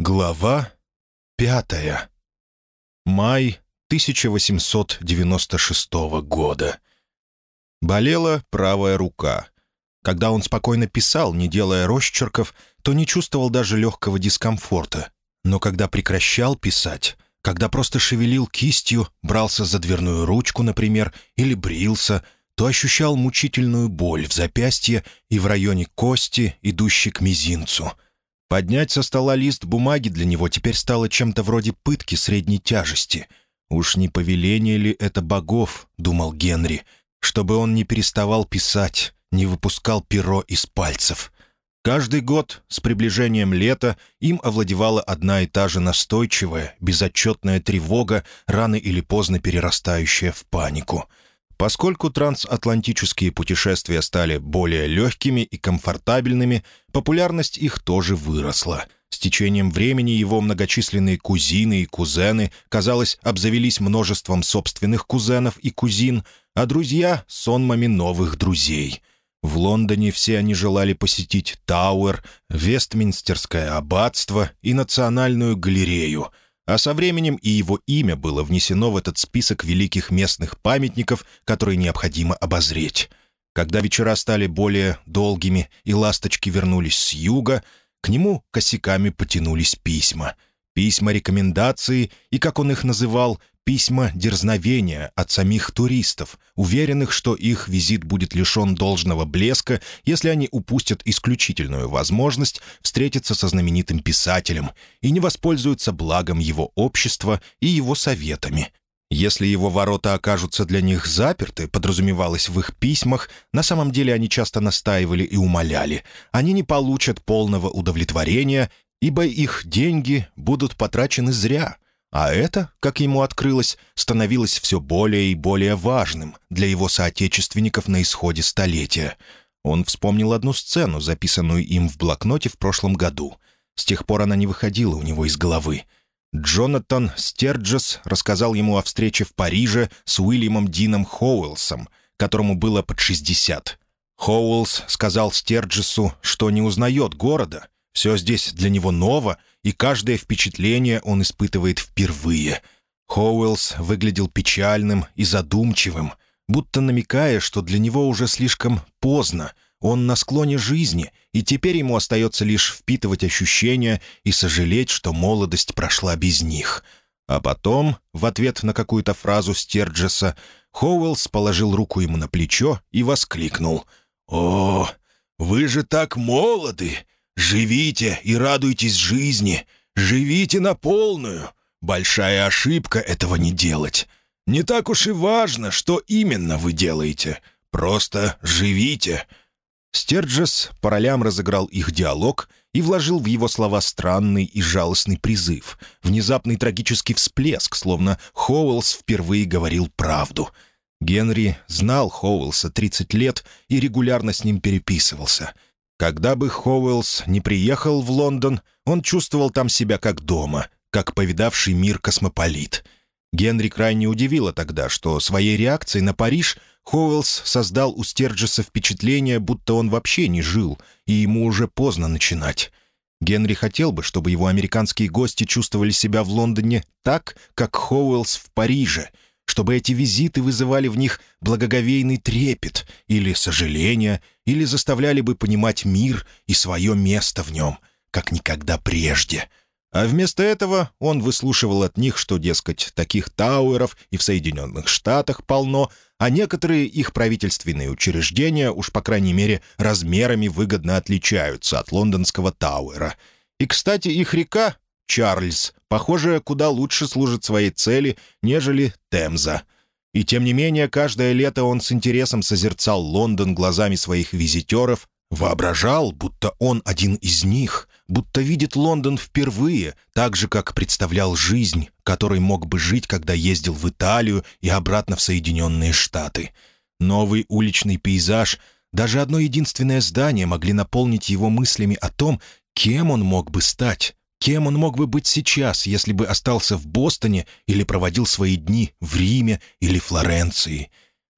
Глава пятая. Май 1896 года. Болела правая рука. Когда он спокойно писал, не делая росчерков, то не чувствовал даже легкого дискомфорта. Но когда прекращал писать, когда просто шевелил кистью, брался за дверную ручку, например, или брился, то ощущал мучительную боль в запястье и в районе кости, идущей к мизинцу — Поднять со стола лист бумаги для него теперь стало чем-то вроде пытки средней тяжести. «Уж не повеление ли это богов?» — думал Генри. «Чтобы он не переставал писать, не выпускал перо из пальцев». Каждый год с приближением лета им овладевала одна и та же настойчивая, безотчетная тревога, рано или поздно перерастающая в панику — Поскольку трансатлантические путешествия стали более легкими и комфортабельными, популярность их тоже выросла. С течением времени его многочисленные кузины и кузены, казалось, обзавелись множеством собственных кузенов и кузин, а друзья — сонмами новых друзей. В Лондоне все они желали посетить Тауэр, Вестминстерское аббатство и Национальную галерею — а со временем и его имя было внесено в этот список великих местных памятников, которые необходимо обозреть. Когда вечера стали более долгими и ласточки вернулись с юга, к нему косяками потянулись письма. Письма рекомендации и, как он их называл, письма дерзновения от самих туристов, уверенных, что их визит будет лишен должного блеска, если они упустят исключительную возможность встретиться со знаменитым писателем и не воспользуются благом его общества и его советами. Если его ворота окажутся для них заперты, подразумевалось в их письмах, на самом деле они часто настаивали и умоляли, они не получат полного удовлетворения, ибо их деньги будут потрачены зря — а это, как ему открылось, становилось все более и более важным для его соотечественников на исходе столетия. Он вспомнил одну сцену, записанную им в блокноте в прошлом году. С тех пор она не выходила у него из головы. Джонатан Стерджес рассказал ему о встрече в Париже с Уильямом Дином Хоуэлсом, которому было под 60. Хоуэлс сказал Стерджесу, что не узнает города, все здесь для него ново, и каждое впечатление он испытывает впервые. Хоуэллс выглядел печальным и задумчивым, будто намекая, что для него уже слишком поздно, он на склоне жизни, и теперь ему остается лишь впитывать ощущения и сожалеть, что молодость прошла без них. А потом, в ответ на какую-то фразу Стерджеса, Хоуэллс положил руку ему на плечо и воскликнул. «О, вы же так молоды! Живите и радуйтесь жизни. Живите на полную. Большая ошибка этого не делать. Не так уж и важно, что именно вы делаете. Просто живите». Стерджес по ролям разыграл их диалог и вложил в его слова странный и жалостный призыв, внезапный трагический всплеск, словно Хоуэллс впервые говорил правду. Генри знал Хоуэллса 30 лет и регулярно с ним переписывался — когда бы Хоуэллс не приехал в Лондон, он чувствовал там себя как дома, как повидавший мир космополит. Генри крайне удивило тогда, что своей реакцией на Париж Хоуэллс создал у Стерджеса впечатление, будто он вообще не жил, и ему уже поздно начинать. Генри хотел бы, чтобы его американские гости чувствовали себя в Лондоне так, как Хоуэллс в Париже — чтобы эти визиты вызывали в них благоговейный трепет или сожаление, или заставляли бы понимать мир и свое место в нем, как никогда прежде. А вместо этого он выслушивал от них, что, дескать, таких тауэров и в Соединенных Штатах полно, а некоторые их правительственные учреждения, уж по крайней мере, размерами выгодно отличаются от лондонского тауэра. И, кстати, их река Чарльз, похоже, куда лучше служит своей цели, нежели Темза. И тем не менее, каждое лето он с интересом созерцал Лондон глазами своих визитеров, воображал, будто он один из них, будто видит Лондон впервые, так же, как представлял жизнь, которой мог бы жить, когда ездил в Италию и обратно в Соединенные Штаты. Новый уличный пейзаж, даже одно единственное здание могли наполнить его мыслями о том, кем он мог бы стать, Кем он мог бы быть сейчас, если бы остался в Бостоне или проводил свои дни в Риме или Флоренции?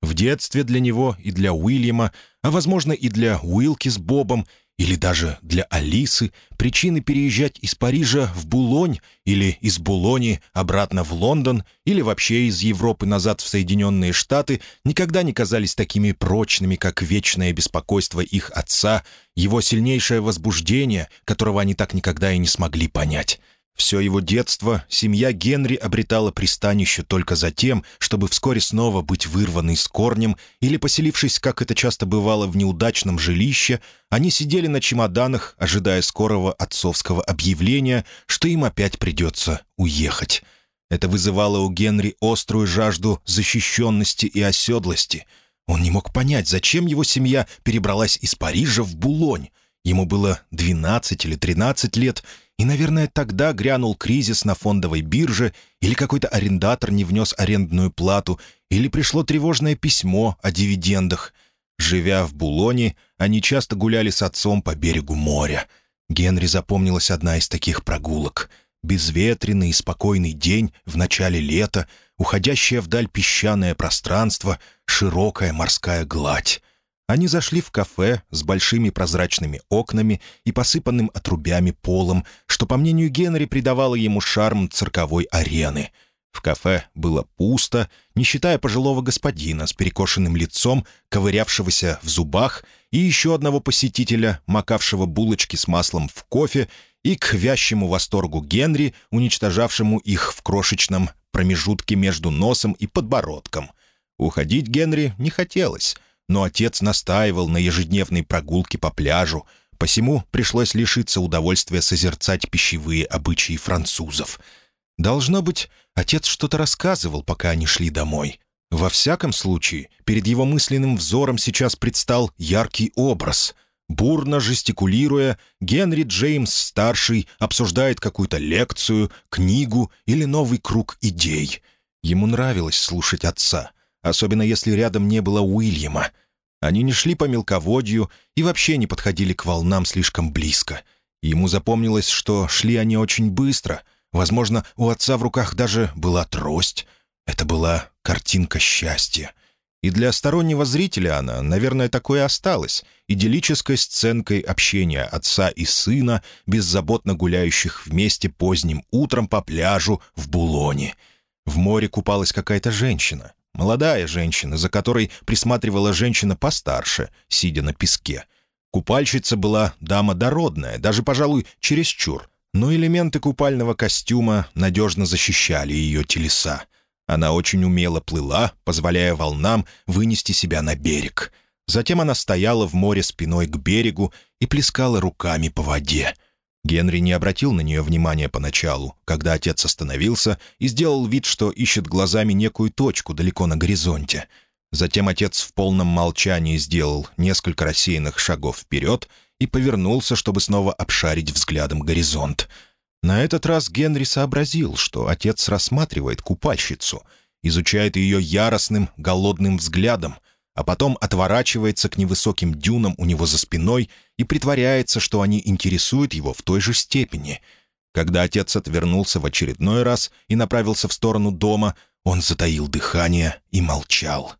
В детстве для него и для Уильяма, а, возможно, и для Уилки с Бобом, или даже для Алисы причины переезжать из Парижа в Булонь или из Булони обратно в Лондон или вообще из Европы назад в Соединенные Штаты никогда не казались такими прочными, как вечное беспокойство их отца, его сильнейшее возбуждение, которого они так никогда и не смогли понять. Все его детство семья Генри обретала пристанище только за тем, чтобы вскоре снова быть вырванной с корнем, или, поселившись, как это часто бывало, в неудачном жилище, они сидели на чемоданах, ожидая скорого отцовского объявления, что им опять придется уехать. Это вызывало у Генри острую жажду защищенности и оседлости. Он не мог понять, зачем его семья перебралась из Парижа в Булонь. Ему было 12 или 13 лет, и, наверное, тогда грянул кризис на фондовой бирже, или какой-то арендатор не внес арендную плату, или пришло тревожное письмо о дивидендах. Живя в Булоне, они часто гуляли с отцом по берегу моря. Генри запомнилась одна из таких прогулок. Безветренный и спокойный день в начале лета, уходящее вдаль песчаное пространство, широкая морская гладь. Они зашли в кафе с большими прозрачными окнами и посыпанным отрубями полом, что, по мнению Генри, придавало ему шарм цирковой арены. В кафе было пусто, не считая пожилого господина с перекошенным лицом, ковырявшегося в зубах, и еще одного посетителя, макавшего булочки с маслом в кофе, и к вящему восторгу Генри, уничтожавшему их в крошечном промежутке между носом и подбородком. Уходить Генри не хотелось — но отец настаивал на ежедневной прогулке по пляжу, посему пришлось лишиться удовольствия созерцать пищевые обычаи французов. Должно быть, отец что-то рассказывал, пока они шли домой. Во всяком случае, перед его мысленным взором сейчас предстал яркий образ. Бурно жестикулируя, Генри Джеймс-старший обсуждает какую-то лекцию, книгу или новый круг идей. Ему нравилось слушать отца — особенно если рядом не было Уильяма. Они не шли по мелководью и вообще не подходили к волнам слишком близко. Ему запомнилось, что шли они очень быстро. Возможно, у отца в руках даже была трость. Это была картинка счастья. И для стороннего зрителя она, наверное, такое осталась, идиллической сценкой общения отца и сына, беззаботно гуляющих вместе поздним утром по пляжу в Булоне. В море купалась какая-то женщина. Молодая женщина, за которой присматривала женщина постарше, сидя на песке. Купальщица была дама дородная, даже, пожалуй, чересчур, но элементы купального костюма надежно защищали ее телеса. Она очень умело плыла, позволяя волнам вынести себя на берег. Затем она стояла в море спиной к берегу и плескала руками по воде — Генри не обратил на нее внимания поначалу, когда отец остановился и сделал вид, что ищет глазами некую точку далеко на горизонте. Затем отец в полном молчании сделал несколько рассеянных шагов вперед и повернулся, чтобы снова обшарить взглядом горизонт. На этот раз Генри сообразил, что отец рассматривает купальщицу, изучает ее яростным, голодным взглядом — а потом отворачивается к невысоким дюнам у него за спиной и притворяется, что они интересуют его в той же степени. Когда отец отвернулся в очередной раз и направился в сторону дома, он затаил дыхание и молчал.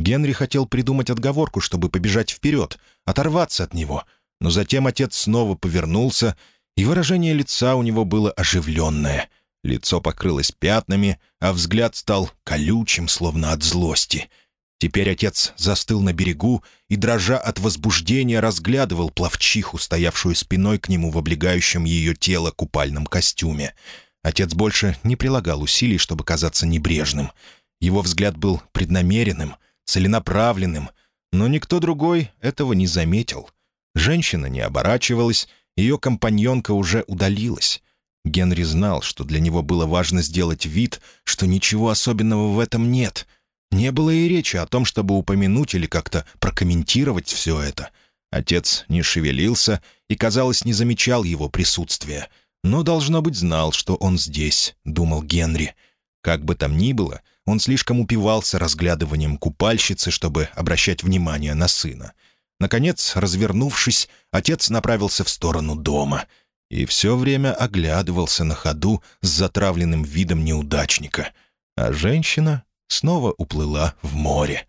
Генри хотел придумать отговорку, чтобы побежать вперед, оторваться от него, но затем отец снова повернулся, и выражение лица у него было оживленное. Лицо покрылось пятнами, а взгляд стал колючим, словно от злости — Теперь отец застыл на берегу и, дрожа от возбуждения, разглядывал пловчиху, стоявшую спиной к нему в облегающем ее тело купальном костюме. Отец больше не прилагал усилий, чтобы казаться небрежным. Его взгляд был преднамеренным, целенаправленным, но никто другой этого не заметил. Женщина не оборачивалась, ее компаньонка уже удалилась. Генри знал, что для него было важно сделать вид, что ничего особенного в этом нет — не было и речи о том, чтобы упомянуть или как-то прокомментировать все это. Отец не шевелился и, казалось, не замечал его присутствия. Но, должно быть, знал, что он здесь, — думал Генри. Как бы там ни было, он слишком упивался разглядыванием купальщицы, чтобы обращать внимание на сына. Наконец, развернувшись, отец направился в сторону дома и все время оглядывался на ходу с затравленным видом неудачника. А женщина снова уплыла в море.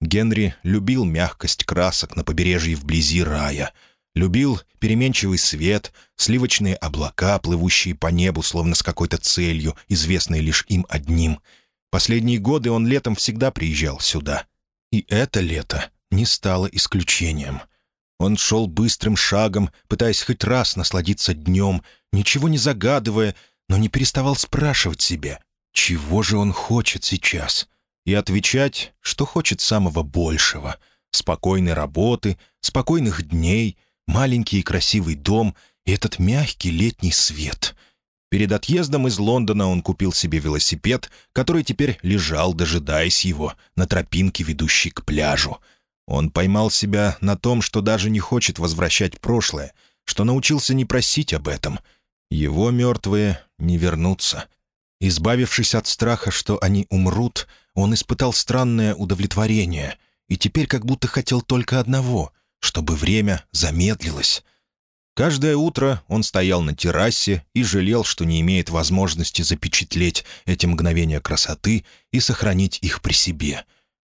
Генри любил мягкость красок на побережье вблизи рая. Любил переменчивый свет, сливочные облака, плывущие по небу, словно с какой-то целью, известной лишь им одним. Последние годы он летом всегда приезжал сюда. И это лето не стало исключением. Он шел быстрым шагом, пытаясь хоть раз насладиться днем, ничего не загадывая, но не переставал спрашивать себя, чего же он хочет сейчас, и отвечать, что хочет самого большего — спокойной работы, спокойных дней — маленький и красивый дом и этот мягкий летний свет. Перед отъездом из Лондона он купил себе велосипед, который теперь лежал, дожидаясь его, на тропинке, ведущей к пляжу. Он поймал себя на том, что даже не хочет возвращать прошлое, что научился не просить об этом. Его мертвые не вернутся. Избавившись от страха, что они умрут, он испытал странное удовлетворение и теперь как будто хотел только одного — чтобы время замедлилось. Каждое утро он стоял на террасе и жалел, что не имеет возможности запечатлеть эти мгновения красоты и сохранить их при себе.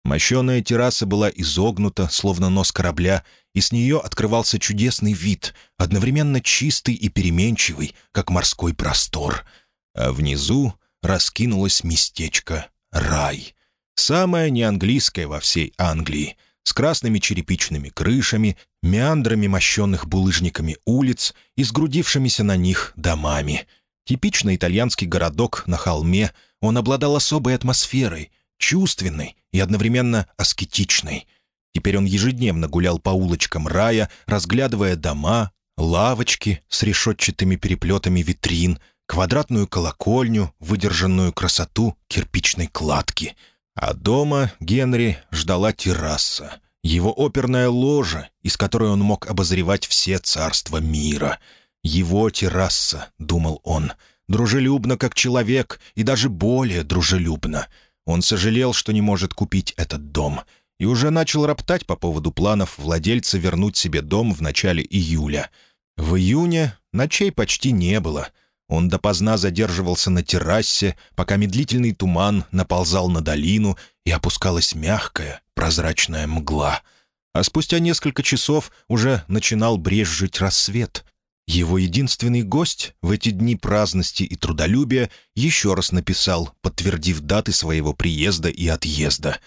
Мощеная терраса была изогнута, словно нос корабля, и с нее открывался чудесный вид, одновременно чистый и переменчивый, как морской простор. А внизу раскинулось местечко «Рай». Самое неанглийское во всей Англии — с красными черепичными крышами, меандрами мощенных булыжниками улиц и сгрудившимися на них домами. Типичный итальянский городок на холме, он обладал особой атмосферой, чувственной и одновременно аскетичной. Теперь он ежедневно гулял по улочкам рая, разглядывая дома, лавочки с решетчатыми переплетами витрин, квадратную колокольню, выдержанную красоту кирпичной кладки — а дома Генри ждала терраса, его оперная ложа, из которой он мог обозревать все царства мира. Его терраса, думал он, дружелюбно как человек и даже более дружелюбно. Он сожалел, что не может купить этот дом, и уже начал роптать по поводу планов владельца вернуть себе дом в начале июля. В июне ночей почти не было — он допоздна задерживался на террасе, пока медлительный туман наползал на долину и опускалась мягкая, прозрачная мгла. А спустя несколько часов уже начинал брезжить рассвет. Его единственный гость в эти дни праздности и трудолюбия еще раз написал, подтвердив даты своего приезда и отъезда.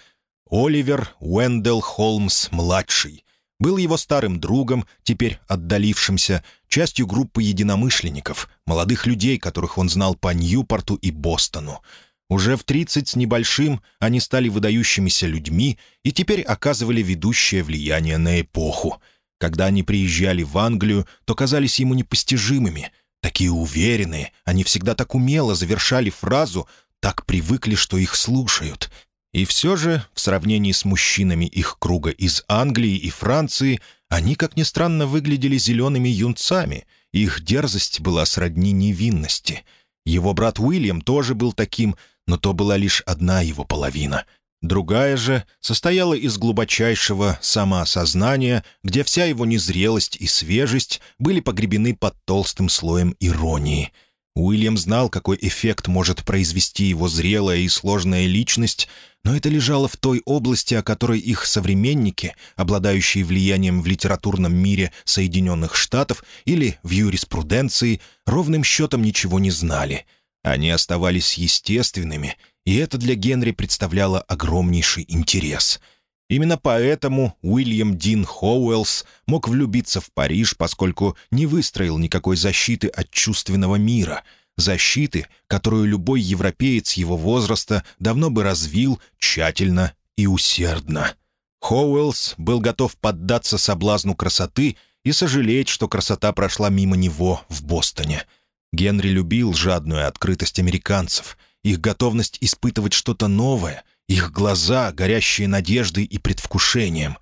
«Оливер Уэндell Холмс-младший» был его старым другом, теперь отдалившимся, частью группы единомышленников, молодых людей, которых он знал по Ньюпорту и Бостону. Уже в 30 с небольшим они стали выдающимися людьми и теперь оказывали ведущее влияние на эпоху. Когда они приезжали в Англию, то казались ему непостижимыми. Такие уверенные, они всегда так умело завершали фразу, так привыкли, что их слушают — и все же, в сравнении с мужчинами их круга из Англии и Франции, они, как ни странно, выглядели зелеными юнцами, их дерзость была сродни невинности. Его брат Уильям тоже был таким, но то была лишь одна его половина. Другая же состояла из глубочайшего самоосознания, где вся его незрелость и свежесть были погребены под толстым слоем иронии — Уильям знал, какой эффект может произвести его зрелая и сложная личность, но это лежало в той области, о которой их современники, обладающие влиянием в литературном мире Соединенных Штатов или в юриспруденции, ровным счетом ничего не знали. Они оставались естественными, и это для Генри представляло огромнейший интерес — Именно поэтому Уильям Дин Хоуэллс мог влюбиться в Париж, поскольку не выстроил никакой защиты от чувственного мира, защиты, которую любой европеец его возраста давно бы развил тщательно и усердно. Хоуэллс был готов поддаться соблазну красоты и сожалеть, что красота прошла мимо него в Бостоне. Генри любил жадную открытость американцев, их готовность испытывать что-то новое — их глаза, горящие надеждой и предвкушением.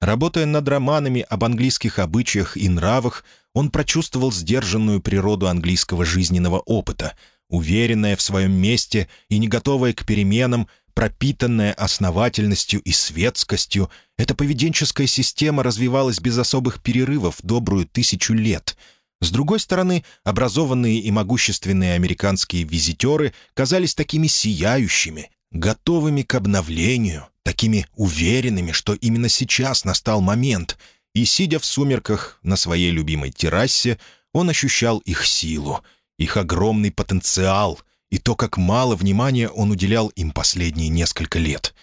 Работая над романами об английских обычаях и нравах, он прочувствовал сдержанную природу английского жизненного опыта, уверенная в своем месте и не готовая к переменам, пропитанная основательностью и светскостью, эта поведенческая система развивалась без особых перерывов добрую тысячу лет — с другой стороны, образованные и могущественные американские визитеры казались такими сияющими, готовыми к обновлению, такими уверенными, что именно сейчас настал момент, и, сидя в сумерках на своей любимой террасе, он ощущал их силу, их огромный потенциал и то, как мало внимания он уделял им последние несколько лет.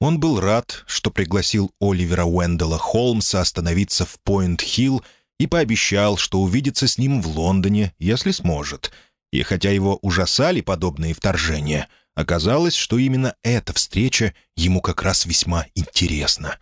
Он был рад, что пригласил Оливера Уэндела Холмса остановиться в Пойнт-Хилл и пообещал, что увидится с ним в Лондоне, если сможет. И хотя его ужасали подобные вторжения, оказалось, что именно эта встреча ему как раз весьма интересна.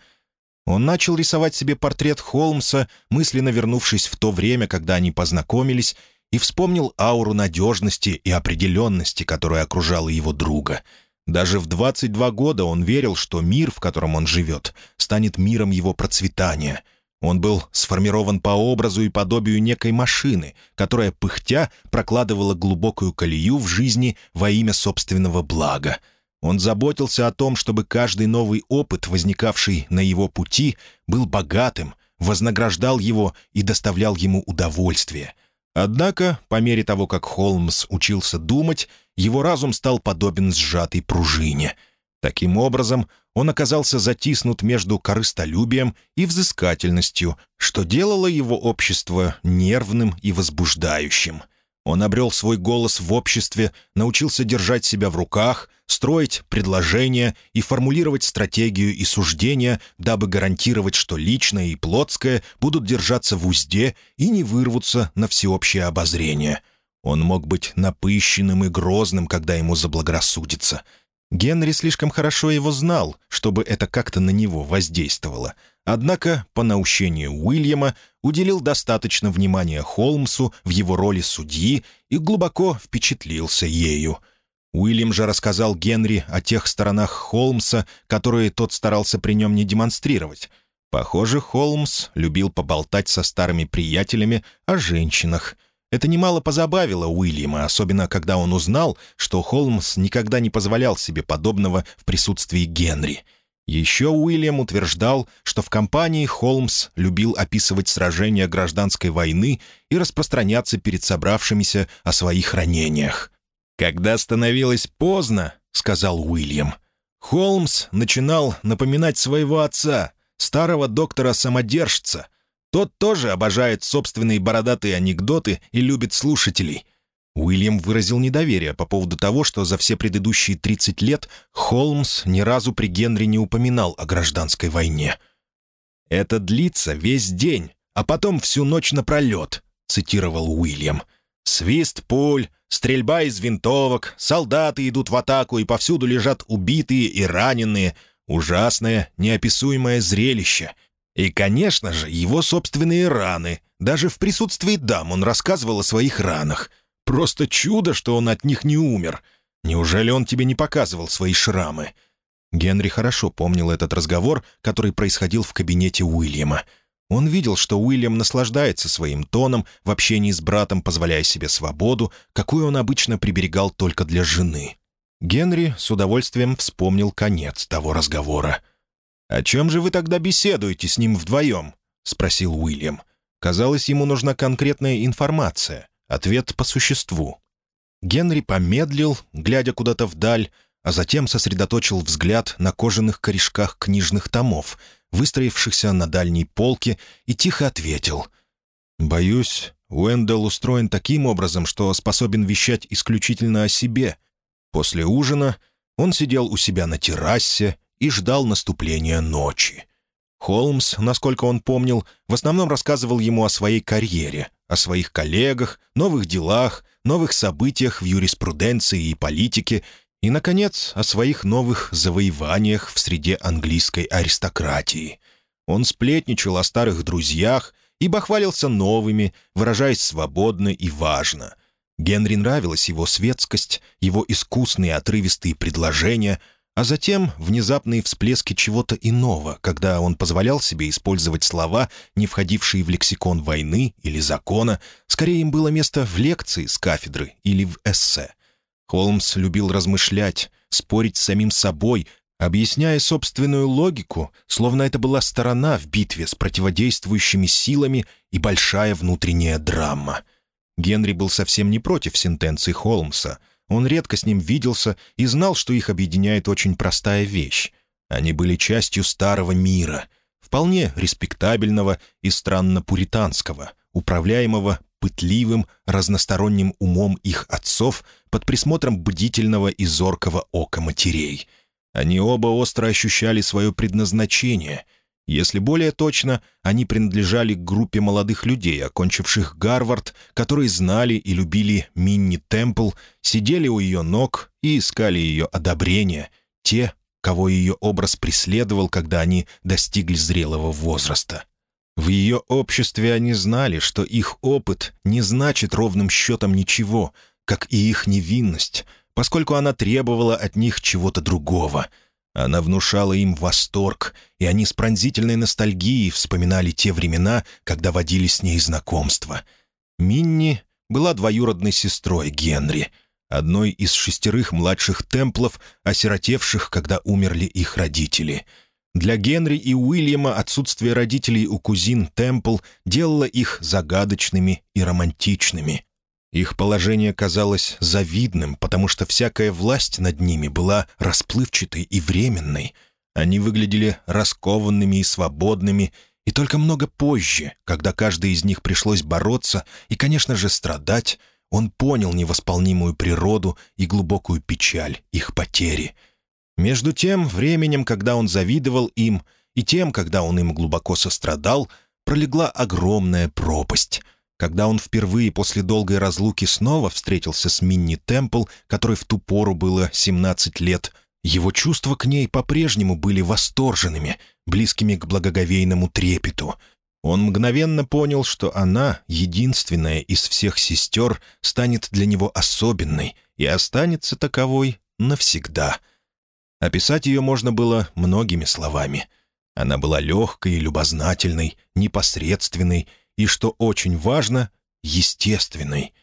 Он начал рисовать себе портрет Холмса, мысленно вернувшись в то время, когда они познакомились, и вспомнил ауру надежности и определенности, которая окружала его друга. Даже в 22 года он верил, что мир, в котором он живет, станет миром его процветания — он был сформирован по образу и подобию некой машины, которая, пыхтя, прокладывала глубокую колею в жизни во имя собственного блага. Он заботился о том, чтобы каждый новый опыт, возникавший на его пути, был богатым, вознаграждал его и доставлял ему удовольствие. Однако, по мере того, как Холмс учился думать, его разум стал подобен сжатой пружине. Таким образом, он оказался затиснут между корыстолюбием и взыскательностью, что делало его общество нервным и возбуждающим. Он обрел свой голос в обществе, научился держать себя в руках, строить предложения и формулировать стратегию и суждения, дабы гарантировать, что личное и плотское будут держаться в узде и не вырвутся на всеобщее обозрение. Он мог быть напыщенным и грозным, когда ему заблагорассудится — Генри слишком хорошо его знал, чтобы это как-то на него воздействовало. Однако, по наущению Уильяма, уделил достаточно внимания Холмсу в его роли судьи и глубоко впечатлился ею. Уильям же рассказал Генри о тех сторонах Холмса, которые тот старался при нем не демонстрировать. Похоже, Холмс любил поболтать со старыми приятелями о женщинах — это немало позабавило Уильяма, особенно когда он узнал, что Холмс никогда не позволял себе подобного в присутствии Генри. Еще Уильям утверждал, что в компании Холмс любил описывать сражения гражданской войны и распространяться перед собравшимися о своих ранениях. «Когда становилось поздно», — сказал Уильям, — Холмс начинал напоминать своего отца, старого доктора-самодержца, тот тоже обожает собственные бородатые анекдоты и любит слушателей. Уильям выразил недоверие по поводу того, что за все предыдущие 30 лет Холмс ни разу при Генри не упоминал о гражданской войне. «Это длится весь день, а потом всю ночь напролет», — цитировал Уильям. «Свист пуль, стрельба из винтовок, солдаты идут в атаку, и повсюду лежат убитые и раненые. Ужасное, неописуемое зрелище. И, конечно же, его собственные раны. Даже в присутствии дам он рассказывал о своих ранах. Просто чудо, что он от них не умер. Неужели он тебе не показывал свои шрамы?» Генри хорошо помнил этот разговор, который происходил в кабинете Уильяма. Он видел, что Уильям наслаждается своим тоном в общении с братом, позволяя себе свободу, какую он обычно приберегал только для жены. Генри с удовольствием вспомнил конец того разговора. «О чем же вы тогда беседуете с ним вдвоем?» — спросил Уильям. Казалось, ему нужна конкретная информация, ответ по существу. Генри помедлил, глядя куда-то вдаль, а затем сосредоточил взгляд на кожаных корешках книжных томов, выстроившихся на дальней полке, и тихо ответил. «Боюсь, Уэндell устроен таким образом, что способен вещать исключительно о себе. После ужина он сидел у себя на террасе и ждал наступления ночи. Холмс, насколько он помнил, в основном рассказывал ему о своей карьере, о своих коллегах, новых делах, новых событиях в юриспруденции и политике и, наконец, о своих новых завоеваниях в среде английской аристократии. Он сплетничал о старых друзьях и бахвалился новыми, выражаясь свободно и важно. Генри нравилась его светскость, его искусные отрывистые предложения — а затем внезапные всплески чего-то иного, когда он позволял себе использовать слова, не входившие в лексикон войны или закона, скорее им было место в лекции с кафедры или в эссе. Холмс любил размышлять, спорить с самим собой, объясняя собственную логику, словно это была сторона в битве с противодействующими силами и большая внутренняя драма. Генри был совсем не против сентенции Холмса — он редко с ним виделся и знал, что их объединяет очень простая вещь. Они были частью старого мира. вполне респектабельного и странно пуританского, управляемого пытливым, разносторонним умом их отцов под присмотром бдительного и зоркого ока матерей. Они оба остро ощущали свое предназначение. Если более точно, они принадлежали к группе молодых людей, окончивших Гарвард, которые знали и любили Минни Темпл, сидели у ее ног и искали ее одобрения, те, кого ее образ преследовал, когда они достигли зрелого возраста. В ее обществе они знали, что их опыт не значит ровным счетом ничего, как и их невинность, поскольку она требовала от них чего-то другого. Она внушала им восторг, и они с пронзительной ностальгией вспоминали те времена, когда водили с ней знакомства. Минни была двоюродной сестрой Генри — одной из шестерых младших темплов, осиротевших, когда умерли их родители. Для Генри и Уильяма отсутствие родителей у кузин Темпл делало их загадочными и романтичными. Их положение казалось завидным, потому что всякая власть над ними была расплывчатой и временной. Они выглядели раскованными и свободными, и только много позже, когда каждый из них пришлось бороться и, конечно же, страдать, он понял невосполнимую природу и глубокую печаль их потери. Между тем временем, когда он завидовал им, и тем, когда он им глубоко сострадал, пролегла огромная пропасть. Когда он впервые после долгой разлуки снова встретился с Минни Темпл, которой в ту пору было 17 лет, его чувства к ней по-прежнему были восторженными, близкими к благоговейному трепету — он мгновенно понял, что она, единственная из всех сестер, станет для него особенной и останется таковой навсегда. Описать ее можно было многими словами. Она была легкой и любознательной, непосредственной и, что очень важно, естественной.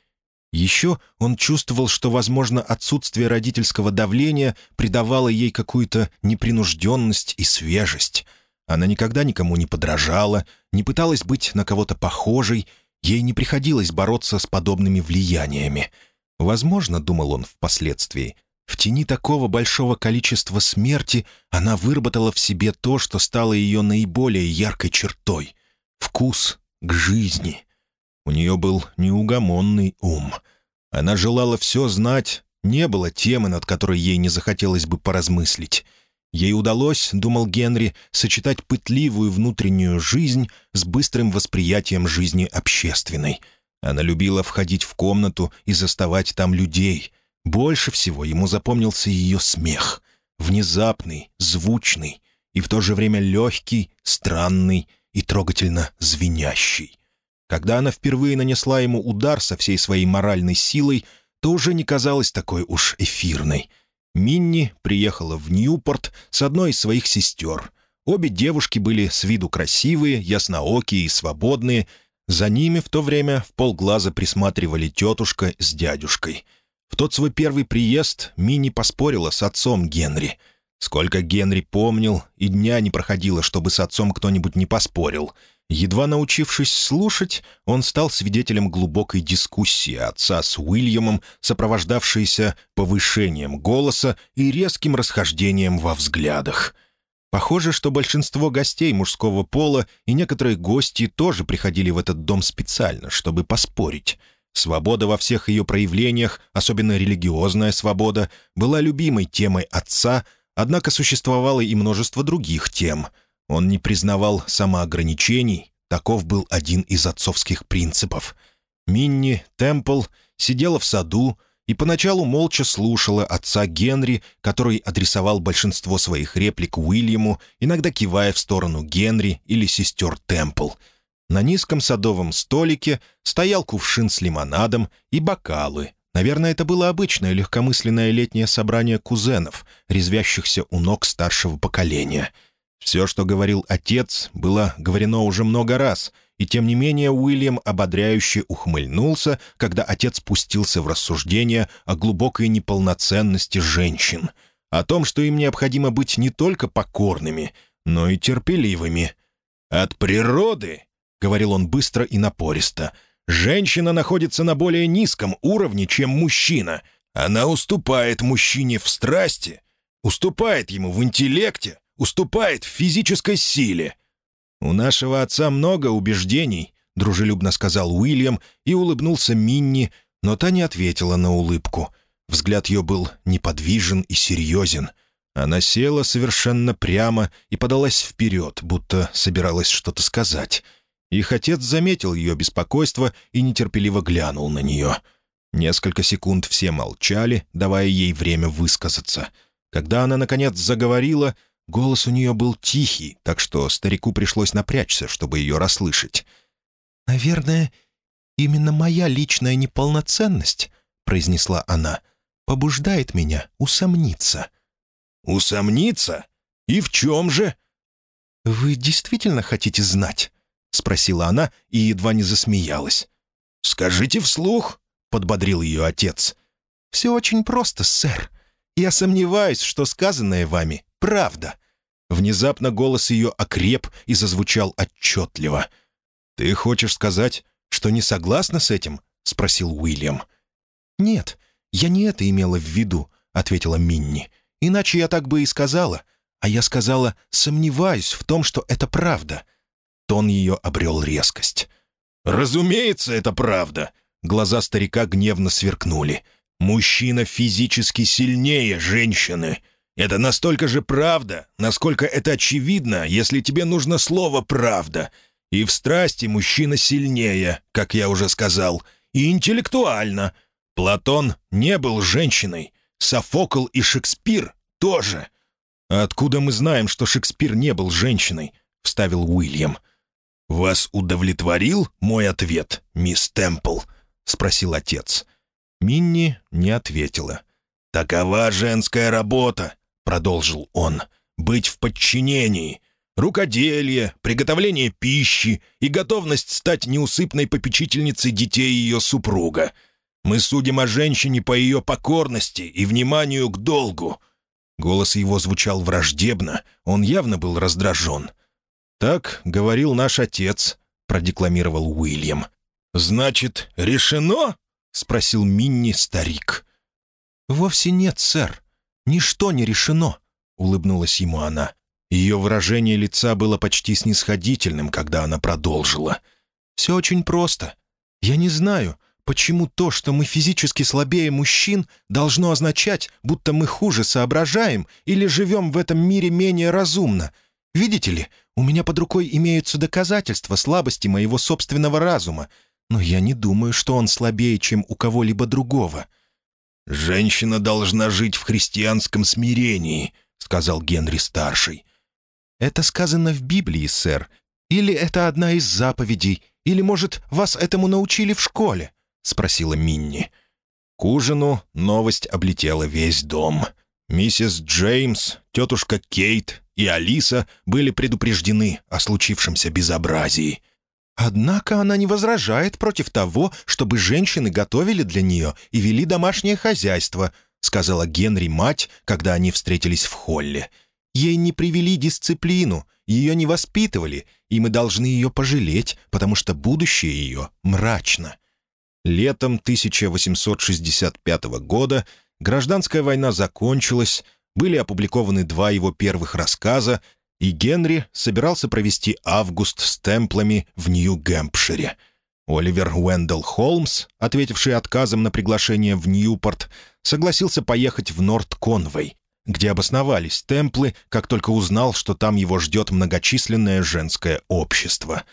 Еще он чувствовал, что, возможно, отсутствие родительского давления придавало ей какую-то непринужденность и свежесть — она никогда никому не подражала, не пыталась быть на кого-то похожей, ей не приходилось бороться с подобными влияниями. Возможно, думал он впоследствии, в тени такого большого количества смерти она выработала в себе то, что стало ее наиболее яркой чертой — вкус к жизни. У нее был неугомонный ум. Она желала все знать, не было темы, над которой ей не захотелось бы поразмыслить — Ей удалось, думал Генри, сочетать пытливую внутреннюю жизнь с быстрым восприятием жизни общественной. Она любила входить в комнату и заставать там людей. Больше всего ему запомнился ее смех. Внезапный, звучный и в то же время легкий, странный и трогательно звенящий. Когда она впервые нанесла ему удар со всей своей моральной силой, то уже не казалась такой уж эфирной — Минни приехала в Ньюпорт с одной из своих сестер. Обе девушки были с виду красивые, ясноокие и свободные. За ними в то время в полглаза присматривали тетушка с дядюшкой. В тот свой первый приезд Минни поспорила с отцом Генри. Сколько Генри помнил, и дня не проходило, чтобы с отцом кто-нибудь не поспорил — Едва научившись слушать, он стал свидетелем глубокой дискуссии отца с Уильямом, сопровождавшейся повышением голоса и резким расхождением во взглядах. Похоже, что большинство гостей мужского пола и некоторые гости тоже приходили в этот дом специально, чтобы поспорить. Свобода во всех ее проявлениях, особенно религиозная свобода, была любимой темой отца, однако существовало и множество других тем — он не признавал самоограничений, таков был один из отцовских принципов. Минни Темпл сидела в саду и поначалу молча слушала отца Генри, который адресовал большинство своих реплик Уильяму, иногда кивая в сторону Генри или сестер Темпл. На низком садовом столике стоял кувшин с лимонадом и бокалы. Наверное, это было обычное легкомысленное летнее собрание кузенов, резвящихся у ног старшего поколения — все, что говорил отец, было говорено уже много раз, и тем не менее Уильям ободряюще ухмыльнулся, когда отец пустился в рассуждения о глубокой неполноценности женщин, о том, что им необходимо быть не только покорными, но и терпеливыми. «От природы», — говорил он быстро и напористо, — «женщина находится на более низком уровне, чем мужчина. Она уступает мужчине в страсти, уступает ему в интеллекте, уступает в физической силе. «У нашего отца много убеждений», — дружелюбно сказал Уильям и улыбнулся Минни, но та не ответила на улыбку. Взгляд ее был неподвижен и серьезен. Она села совершенно прямо и подалась вперед, будто собиралась что-то сказать. Их отец заметил ее беспокойство и нетерпеливо глянул на нее. Несколько секунд все молчали, давая ей время высказаться. Когда она, наконец, заговорила, голос у нее был тихий, так что старику пришлось напрячься, чтобы ее расслышать. «Наверное, именно моя личная неполноценность», — произнесла она, — «побуждает меня усомниться». «Усомниться? И в чем же?» «Вы действительно хотите знать?» — спросила она и едва не засмеялась. «Скажите вслух», — подбодрил ее отец. «Все очень просто, сэр. Я сомневаюсь, что сказанное вами — правда». Внезапно голос ее окреп и зазвучал отчетливо. «Ты хочешь сказать, что не согласна с этим?» — спросил Уильям. «Нет, я не это имела в виду», — ответила Минни. Иначе я так бы и сказала. А я сказала, сомневаюсь в том, что это правда. Тон ее обрел резкость. «Разумеется, это правда!» Глаза старика гневно сверкнули. «Мужчина физически сильнее женщины. Это настолько же правда, насколько это очевидно, если тебе нужно слово «правда». И в страсти мужчина сильнее, как я уже сказал, и интеллектуально. Платон не был женщиной. Софокл и Шекспир тоже. Откуда мы знаем, что Шекспир не был женщиной?» — вставил Уильям. «Вас удовлетворил мой ответ, мисс Темпл?» — спросил отец. Минни не ответила. «Такова женская работа», — продолжил он. «Быть в подчинении. Рукоделие, приготовление пищи и готовность стать неусыпной попечительницей детей ее супруга. Мы судим о женщине по ее покорности и вниманию к долгу». Голос его звучал враждебно, он явно был раздражен. «Так говорил наш отец», — продекламировал Уильям. «Значит, решено?» — спросил Минни старик. «Вовсе нет, сэр. Ничто не решено», — улыбнулась ему она. Ее выражение лица было почти снисходительным, когда она продолжила. «Все очень просто. Я не знаю, почему то, что мы физически слабее мужчин, должно означать, будто мы хуже соображаем или живем в этом мире менее разумно. Видите ли, у меня под рукой имеются доказательства слабости моего собственного разума, но я не думаю, что он слабее, чем у кого-либо другого». «Женщина должна жить в христианском смирении», — сказал Генри-старший. «Это сказано в Библии, сэр. Или это одна из заповедей, или, может, вас этому научили в школе?» — спросила Минни. К ужину новость облетела весь дом. Миссис Джеймс, тетушка Кейт и Алиса были предупреждены о случившемся безобразии. «Однако она не возражает против того, чтобы женщины готовили для нее и вели домашнее хозяйство», сказала Генри мать, когда они встретились в холле. «Ей не привели дисциплину, ее не воспитывали, и мы должны ее пожалеть, потому что будущее ее мрачно». Летом 1865 года гражданская война закончилась, были опубликованы два его первых рассказа, и Генри собирался провести август с темплами в Нью-Гэмпшире. Оливер Уэндell Холмс, ответивший отказом на приглашение в Ньюпорт, согласился поехать в Норт-Конвей, где обосновались темплы, как только узнал, что там его ждет многочисленное женское общество.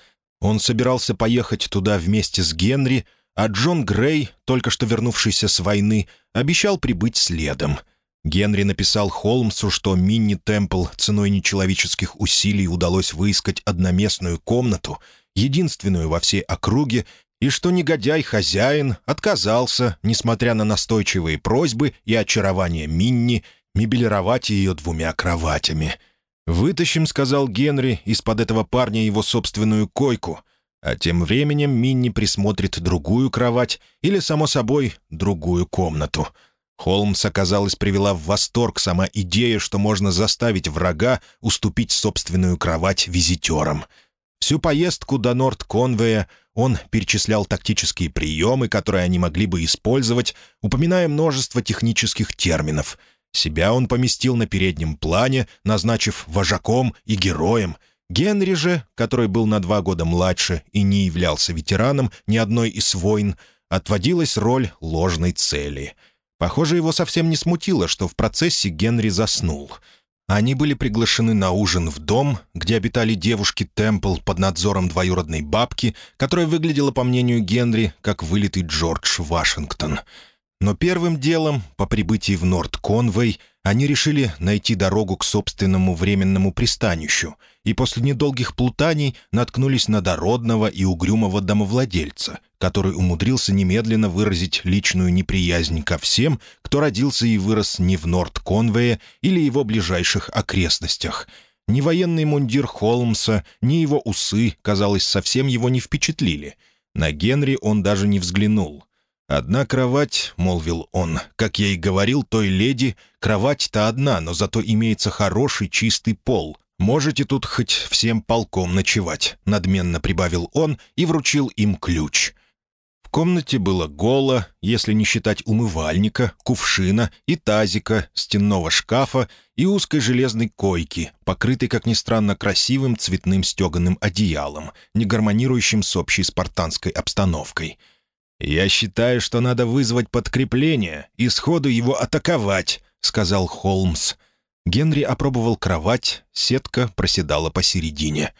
Он собирался поехать туда вместе с Генри — а Джон Грей, только что вернувшийся с войны, обещал прибыть следом. Генри написал Холмсу, что Минни Темпл ценой нечеловеческих усилий удалось выискать одноместную комнату, единственную во всей округе, и что негодяй-хозяин отказался, несмотря на настойчивые просьбы и очарование Минни, мебелировать ее двумя кроватями. «Вытащим», — сказал Генри, — «из-под этого парня его собственную койку. А тем временем Минни присмотрит другую кровать или, само собой, другую комнату. Холмс, оказалось, привела в восторг сама идея, что можно заставить врага уступить собственную кровать визитерам. Всю поездку до Норд-Конвея он перечислял тактические приемы, которые они могли бы использовать, упоминая множество технических терминов. Себя он поместил на переднем плане, назначив вожаком и героем — Генри же, который был на два года младше и не являлся ветераном ни одной из войн, отводилась роль ложной цели. Похоже, его совсем не смутило, что в процессе Генри заснул. Они были приглашены на ужин в дом, где обитали девушки Темпл под надзором двоюродной бабки, которая выглядела, по мнению Генри, как вылитый Джордж Вашингтон — но первым делом, по прибытии в Норд-Конвей, они решили найти дорогу к собственному временному пристанищу и после недолгих плутаний наткнулись на дородного и угрюмого домовладельца, который умудрился немедленно выразить личную неприязнь ко всем, кто родился и вырос не в Норд-Конвее или его ближайших окрестностях. Ни военный мундир Холмса, ни его усы, казалось, совсем его не впечатлили. На Генри он даже не взглянул — «Одна кровать», — молвил он, — «как я и говорил той леди, кровать-то одна, но зато имеется хороший чистый пол. Можете тут хоть всем полком ночевать», — надменно прибавил он и вручил им ключ. В комнате было голо, если не считать умывальника, кувшина и тазика, стенного шкафа и узкой железной койки, покрытой, как ни странно, красивым цветным стеганым одеялом, не гармонирующим с общей спартанской обстановкой — «Я считаю, что надо вызвать подкрепление и сходу его атаковать», — сказал Холмс. Генри опробовал кровать, сетка проседала посередине.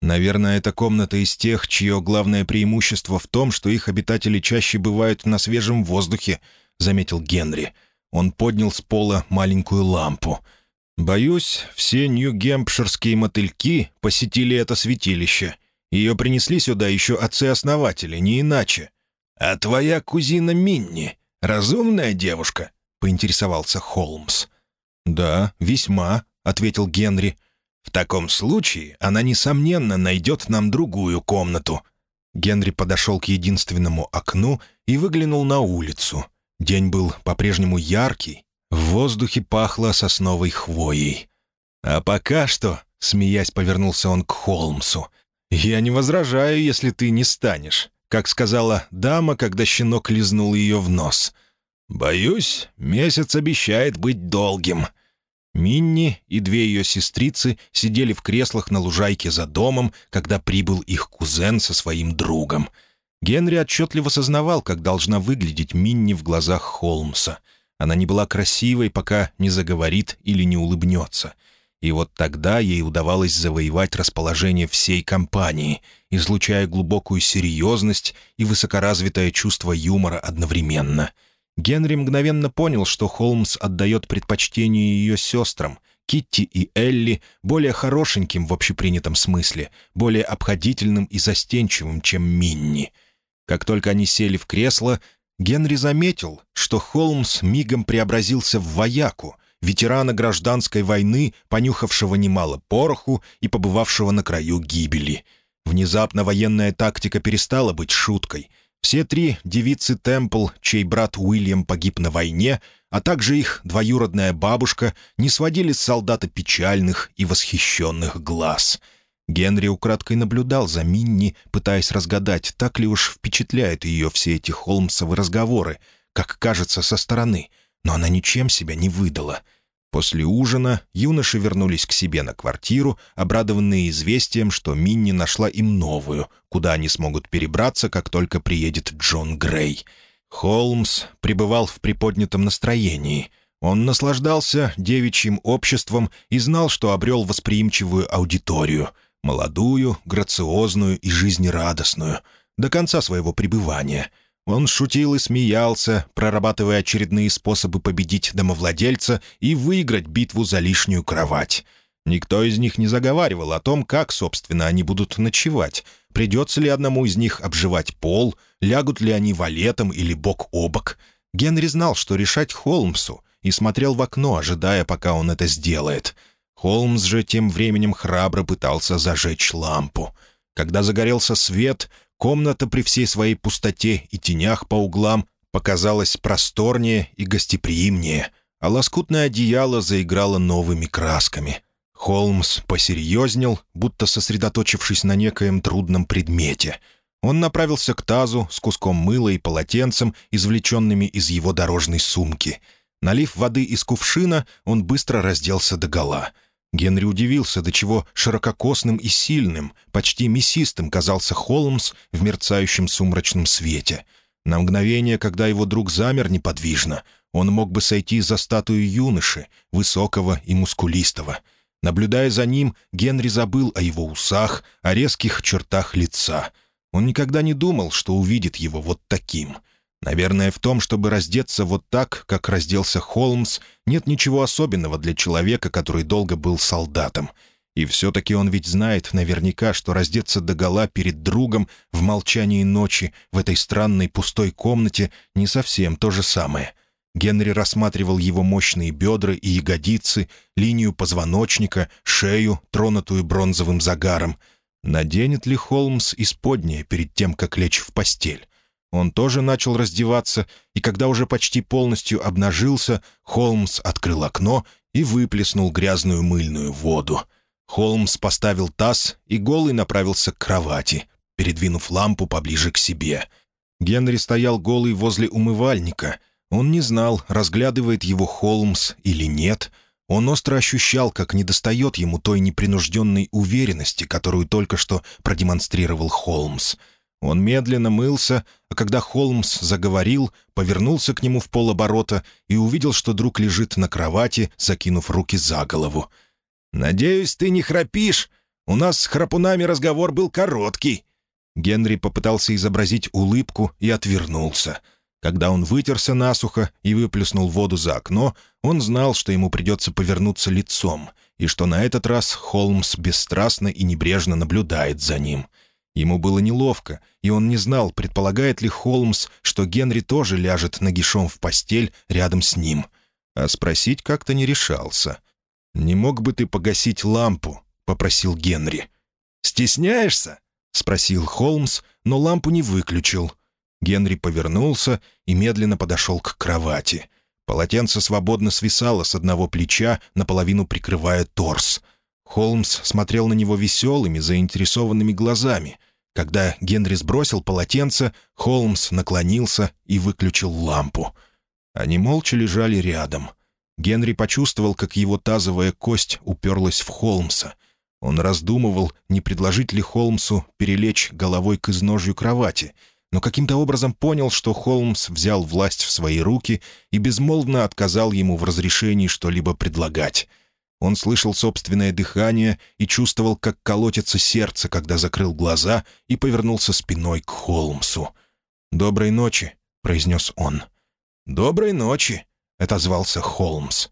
«Наверное, эта комната из тех, чье главное преимущество в том, что их обитатели чаще бывают на свежем воздухе», — заметил Генри. Он поднял с пола маленькую лампу. «Боюсь, все нью-гемпширские мотыльки посетили это святилище. Ее принесли сюда еще отцы-основатели, не иначе. «А твоя кузина Минни разумная девушка?» — поинтересовался Холмс. «Да, весьма», — ответил Генри. «В таком случае она, несомненно, найдет нам другую комнату». Генри подошел к единственному окну и выглянул на улицу. День был по-прежнему яркий, в воздухе пахло сосновой хвоей. «А пока что», — смеясь, повернулся он к Холмсу, — «я не возражаю, если ты не станешь как сказала дама, когда щенок лизнул ее в нос. «Боюсь, месяц обещает быть долгим». Минни и две ее сестрицы сидели в креслах на лужайке за домом, когда прибыл их кузен со своим другом. Генри отчетливо сознавал, как должна выглядеть Минни в глазах Холмса. Она не была красивой, пока не заговорит или не улыбнется — и вот тогда ей удавалось завоевать расположение всей компании, излучая глубокую серьезность и высокоразвитое чувство юмора одновременно. Генри мгновенно понял, что Холмс отдает предпочтение ее сестрам, Китти и Элли, более хорошеньким в общепринятом смысле, более обходительным и застенчивым, чем Минни. Как только они сели в кресло, Генри заметил, что Холмс мигом преобразился в вояку — ветерана гражданской войны, понюхавшего немало пороху и побывавшего на краю гибели. Внезапно военная тактика перестала быть шуткой. Все три девицы Темпл, чей брат Уильям погиб на войне, а также их двоюродная бабушка, не сводили с солдата печальных и восхищенных глаз. Генри украдкой наблюдал за Минни, пытаясь разгадать, так ли уж впечатляют ее все эти холмсовы разговоры, как кажется со стороны — но она ничем себя не выдала. После ужина юноши вернулись к себе на квартиру, обрадованные известием, что Минни нашла им новую, куда они смогут перебраться, как только приедет Джон Грей. Холмс пребывал в приподнятом настроении. Он наслаждался девичьим обществом и знал, что обрел восприимчивую аудиторию — молодую, грациозную и жизнерадостную — до конца своего пребывания — он шутил и смеялся, прорабатывая очередные способы победить домовладельца и выиграть битву за лишнюю кровать. Никто из них не заговаривал о том, как, собственно, они будут ночевать, придется ли одному из них обживать пол, лягут ли они валетом или бок о бок. Генри знал, что решать Холмсу, и смотрел в окно, ожидая, пока он это сделает. Холмс же тем временем храбро пытался зажечь лампу. Когда загорелся свет, Комната при всей своей пустоте и тенях по углам показалась просторнее и гостеприимнее, а лоскутное одеяло заиграло новыми красками. Холмс посерьезнел, будто сосредоточившись на некоем трудном предмете. Он направился к тазу с куском мыла и полотенцем, извлеченными из его дорожной сумки. Налив воды из кувшина, он быстро разделся догола. Генри удивился, до чего ширококосным и сильным, почти мясистым казался Холмс в мерцающем сумрачном свете. На мгновение, когда его друг замер неподвижно, он мог бы сойти за статую юноши, высокого и мускулистого. Наблюдая за ним, Генри забыл о его усах, о резких чертах лица. Он никогда не думал, что увидит его вот таким — Наверное, в том, чтобы раздеться вот так, как разделся Холмс, нет ничего особенного для человека, который долго был солдатом. И все-таки он ведь знает наверняка, что раздеться догола перед другом в молчании ночи в этой странной пустой комнате не совсем то же самое. Генри рассматривал его мощные бедра и ягодицы, линию позвоночника, шею, тронутую бронзовым загаром. Наденет ли Холмс исподнее перед тем, как лечь в постель? Он тоже начал раздеваться, и когда уже почти полностью обнажился, Холмс открыл окно и выплеснул грязную мыльную воду. Холмс поставил таз и голый направился к кровати, передвинув лампу поближе к себе. Генри стоял голый возле умывальника. Он не знал, разглядывает его Холмс или нет. Он остро ощущал, как недостает ему той непринужденной уверенности, которую только что продемонстрировал Холмс — он медленно мылся, а когда Холмс заговорил, повернулся к нему в полоборота и увидел, что друг лежит на кровати, закинув руки за голову. «Надеюсь, ты не храпишь? У нас с храпунами разговор был короткий». Генри попытался изобразить улыбку и отвернулся. Когда он вытерся насухо и выплеснул воду за окно, он знал, что ему придется повернуться лицом, и что на этот раз Холмс бесстрастно и небрежно наблюдает за ним — Ему было неловко, и он не знал, предполагает ли Холмс, что Генри тоже ляжет нагишом в постель рядом с ним. А спросить как-то не решался. «Не мог бы ты погасить лампу?» — попросил Генри. «Стесняешься?» — спросил Холмс, но лампу не выключил. Генри повернулся и медленно подошел к кровати. Полотенце свободно свисало с одного плеча, наполовину прикрывая торс. Холмс смотрел на него веселыми, заинтересованными глазами. Когда Генри сбросил полотенце, Холмс наклонился и выключил лампу. Они молча лежали рядом. Генри почувствовал, как его тазовая кость уперлась в Холмса. Он раздумывал, не предложить ли Холмсу перелечь головой к изножью кровати, но каким-то образом понял, что Холмс взял власть в свои руки и безмолвно отказал ему в разрешении что-либо предлагать — он слышал собственное дыхание и чувствовал, как колотится сердце, когда закрыл глаза и повернулся спиной к Холмсу. «Доброй ночи», — произнес он. «Доброй ночи», — отозвался Холмс.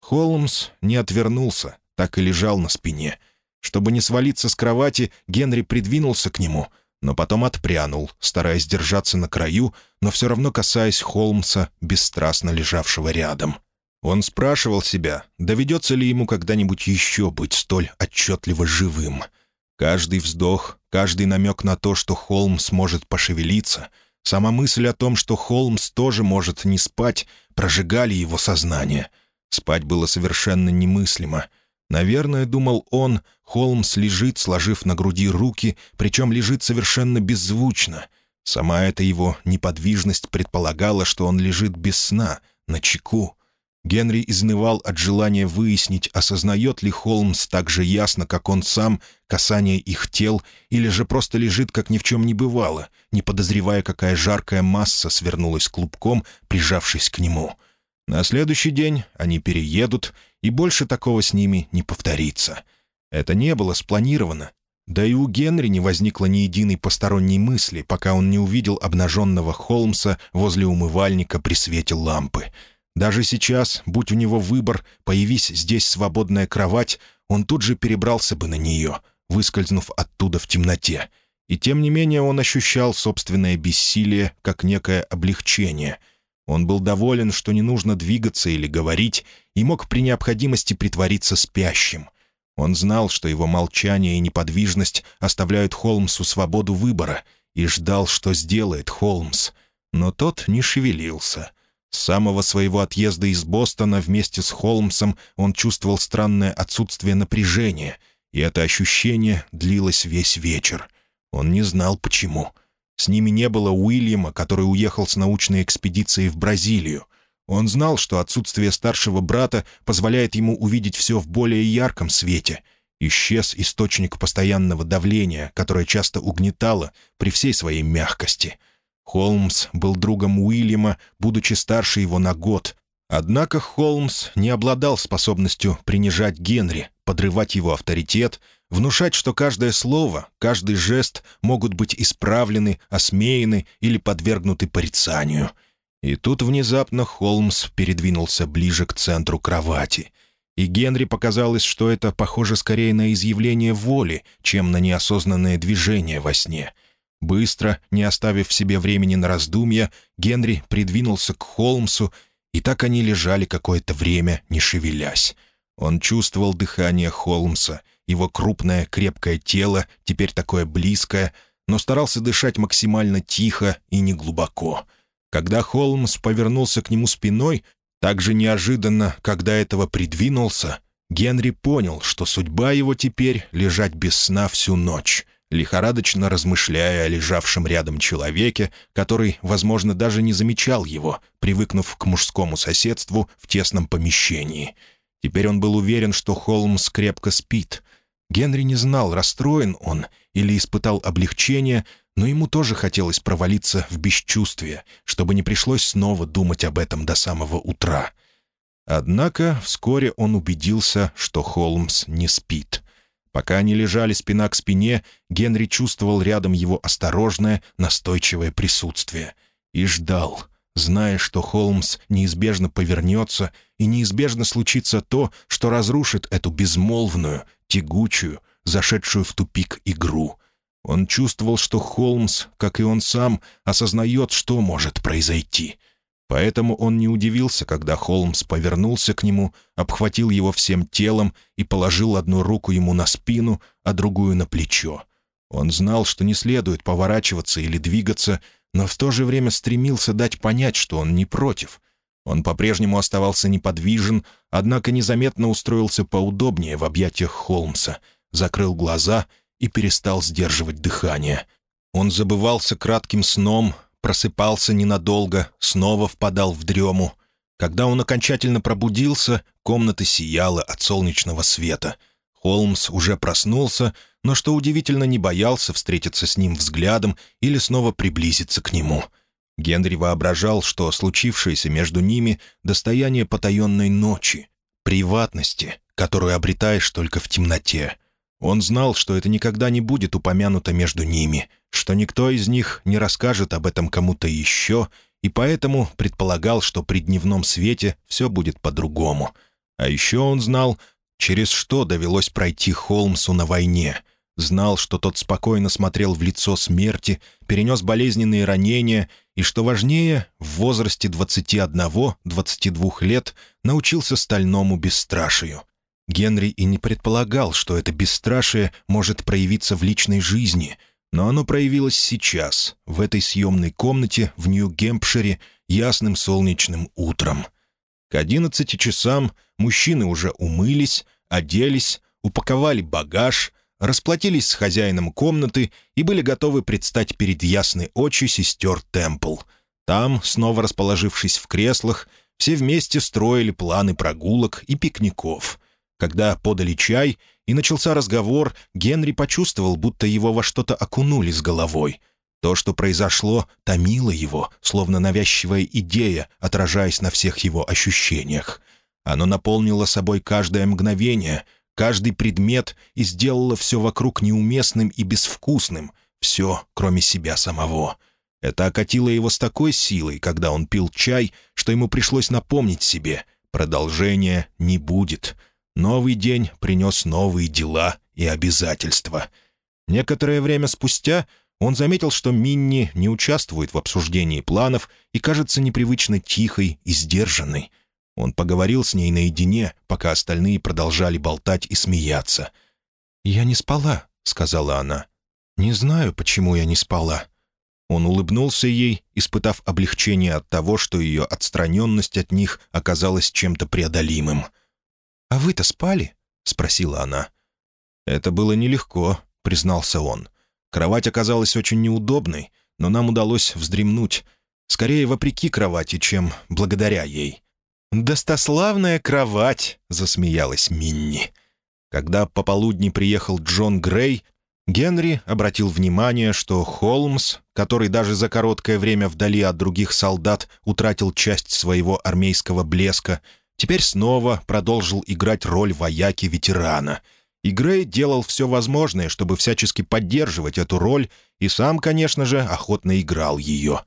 Холмс не отвернулся, так и лежал на спине. Чтобы не свалиться с кровати, Генри придвинулся к нему, но потом отпрянул, стараясь держаться на краю, но все равно касаясь Холмса, бесстрастно лежавшего рядом. Он спрашивал себя, доведется ли ему когда-нибудь еще быть столь отчетливо живым. Каждый вздох, каждый намек на то, что Холмс может пошевелиться, сама мысль о том, что Холмс тоже может не спать, прожигали его сознание. Спать было совершенно немыслимо. Наверное, думал он, Холмс лежит, сложив на груди руки, причем лежит совершенно беззвучно. Сама эта его неподвижность предполагала, что он лежит без сна, на чеку. Генри изнывал от желания выяснить, осознает ли Холмс так же ясно, как он сам, касание их тел, или же просто лежит, как ни в чем не бывало, не подозревая, какая жаркая масса свернулась клубком, прижавшись к нему. На следующий день они переедут, и больше такого с ними не повторится. Это не было спланировано. Да и у Генри не возникло ни единой посторонней мысли, пока он не увидел обнаженного Холмса возле умывальника при свете лампы — даже сейчас, будь у него выбор, появись здесь свободная кровать, он тут же перебрался бы на нее, выскользнув оттуда в темноте. И тем не менее он ощущал собственное бессилие как некое облегчение. Он был доволен, что не нужно двигаться или говорить, и мог при необходимости притвориться спящим. Он знал, что его молчание и неподвижность оставляют Холмсу свободу выбора, и ждал, что сделает Холмс. Но тот не шевелился — с самого своего отъезда из Бостона вместе с Холмсом он чувствовал странное отсутствие напряжения, и это ощущение длилось весь вечер. Он не знал, почему. С ними не было Уильяма, который уехал с научной экспедицией в Бразилию. Он знал, что отсутствие старшего брата позволяет ему увидеть все в более ярком свете. Исчез источник постоянного давления, которое часто угнетало при всей своей мягкости. Холмс был другом Уильяма, будучи старше его на год. Однако Холмс не обладал способностью принижать Генри, подрывать его авторитет, внушать, что каждое слово, каждый жест могут быть исправлены, осмеяны или подвергнуты порицанию — и тут внезапно Холмс передвинулся ближе к центру кровати. И Генри показалось, что это похоже скорее на изъявление воли, чем на неосознанное движение во сне. Быстро, не оставив себе времени на раздумья, Генри придвинулся к Холмсу, и так они лежали какое-то время, не шевелясь. Он чувствовал дыхание Холмса, его крупное крепкое тело, теперь такое близкое, но старался дышать максимально тихо и неглубоко — когда Холмс повернулся к нему спиной, так же неожиданно, когда этого придвинулся, Генри понял, что судьба его теперь лежать без сна всю ночь, лихорадочно размышляя о лежавшем рядом человеке, который, возможно, даже не замечал его, привыкнув к мужскому соседству в тесном помещении. Теперь он был уверен, что Холмс крепко спит. Генри не знал, расстроен он или испытал облегчение, но ему тоже хотелось провалиться в бесчувствие, чтобы не пришлось снова думать об этом до самого утра. Однако вскоре он убедился, что Холмс не спит. Пока они лежали спина к спине, Генри чувствовал рядом его осторожное, настойчивое присутствие. И ждал, зная, что Холмс неизбежно повернется, и неизбежно случится то, что разрушит эту безмолвную, тягучую, зашедшую в тупик игру — он чувствовал, что Холмс, как и он сам, осознает, что может произойти. Поэтому он не удивился, когда Холмс повернулся к нему, обхватил его всем телом и положил одну руку ему на спину, а другую на плечо. Он знал, что не следует поворачиваться или двигаться, но в то же время стремился дать понять, что он не против. Он по-прежнему оставался неподвижен, однако незаметно устроился поудобнее в объятиях Холмса, закрыл глаза и перестал сдерживать дыхание. Он забывался кратким сном, просыпался ненадолго, снова впадал в дрему. Когда он окончательно пробудился, комната сияла от солнечного света. Холмс уже проснулся, но, что удивительно, не боялся встретиться с ним взглядом или снова приблизиться к нему. Генри воображал, что случившееся между ними — достояние потаенной ночи, приватности, которую обретаешь только в темноте — он знал, что это никогда не будет упомянуто между ними, что никто из них не расскажет об этом кому-то еще, и поэтому предполагал, что при дневном свете все будет по-другому. А еще он знал, через что довелось пройти Холмсу на войне. Знал, что тот спокойно смотрел в лицо смерти, перенес болезненные ранения и, что важнее, в возрасте 21-22 лет научился стальному бесстрашию. Генри и не предполагал, что это бесстрашие может проявиться в личной жизни, но оно проявилось сейчас, в этой съемной комнате в Нью-Гемпшире, ясным солнечным утром. К одиннадцати часам мужчины уже умылись, оделись, упаковали багаж, расплатились с хозяином комнаты и были готовы предстать перед ясной очи сестер Темпл. Там, снова расположившись в креслах, все вместе строили планы прогулок и пикников — когда подали чай и начался разговор, Генри почувствовал, будто его во что-то окунули с головой. То, что произошло, томило его, словно навязчивая идея, отражаясь на всех его ощущениях. Оно наполнило собой каждое мгновение, каждый предмет и сделало все вокруг неуместным и безвкусным, все, кроме себя самого. Это окатило его с такой силой, когда он пил чай, что ему пришлось напомнить себе — продолжения не будет — Новый день принес новые дела и обязательства. Некоторое время спустя он заметил, что Минни не участвует в обсуждении планов и кажется непривычно тихой и сдержанной. Он поговорил с ней наедине, пока остальные продолжали болтать и смеяться. «Я не спала», — сказала она. «Не знаю, почему я не спала». Он улыбнулся ей, испытав облегчение от того, что ее отстраненность от них оказалась чем-то преодолимым. «А вы-то спали?» — спросила она. «Это было нелегко», — признался он. «Кровать оказалась очень неудобной, но нам удалось вздремнуть. Скорее, вопреки кровати, чем благодаря ей. «Достославная кровать!» — засмеялась Минни. Когда пополудни приехал Джон Грей, Генри обратил внимание, что Холмс, который даже за короткое время вдали от других солдат утратил часть своего армейского блеска, теперь снова продолжил играть роль вояки-ветерана. И Грей делал все возможное, чтобы всячески поддерживать эту роль, и сам, конечно же, охотно играл ее.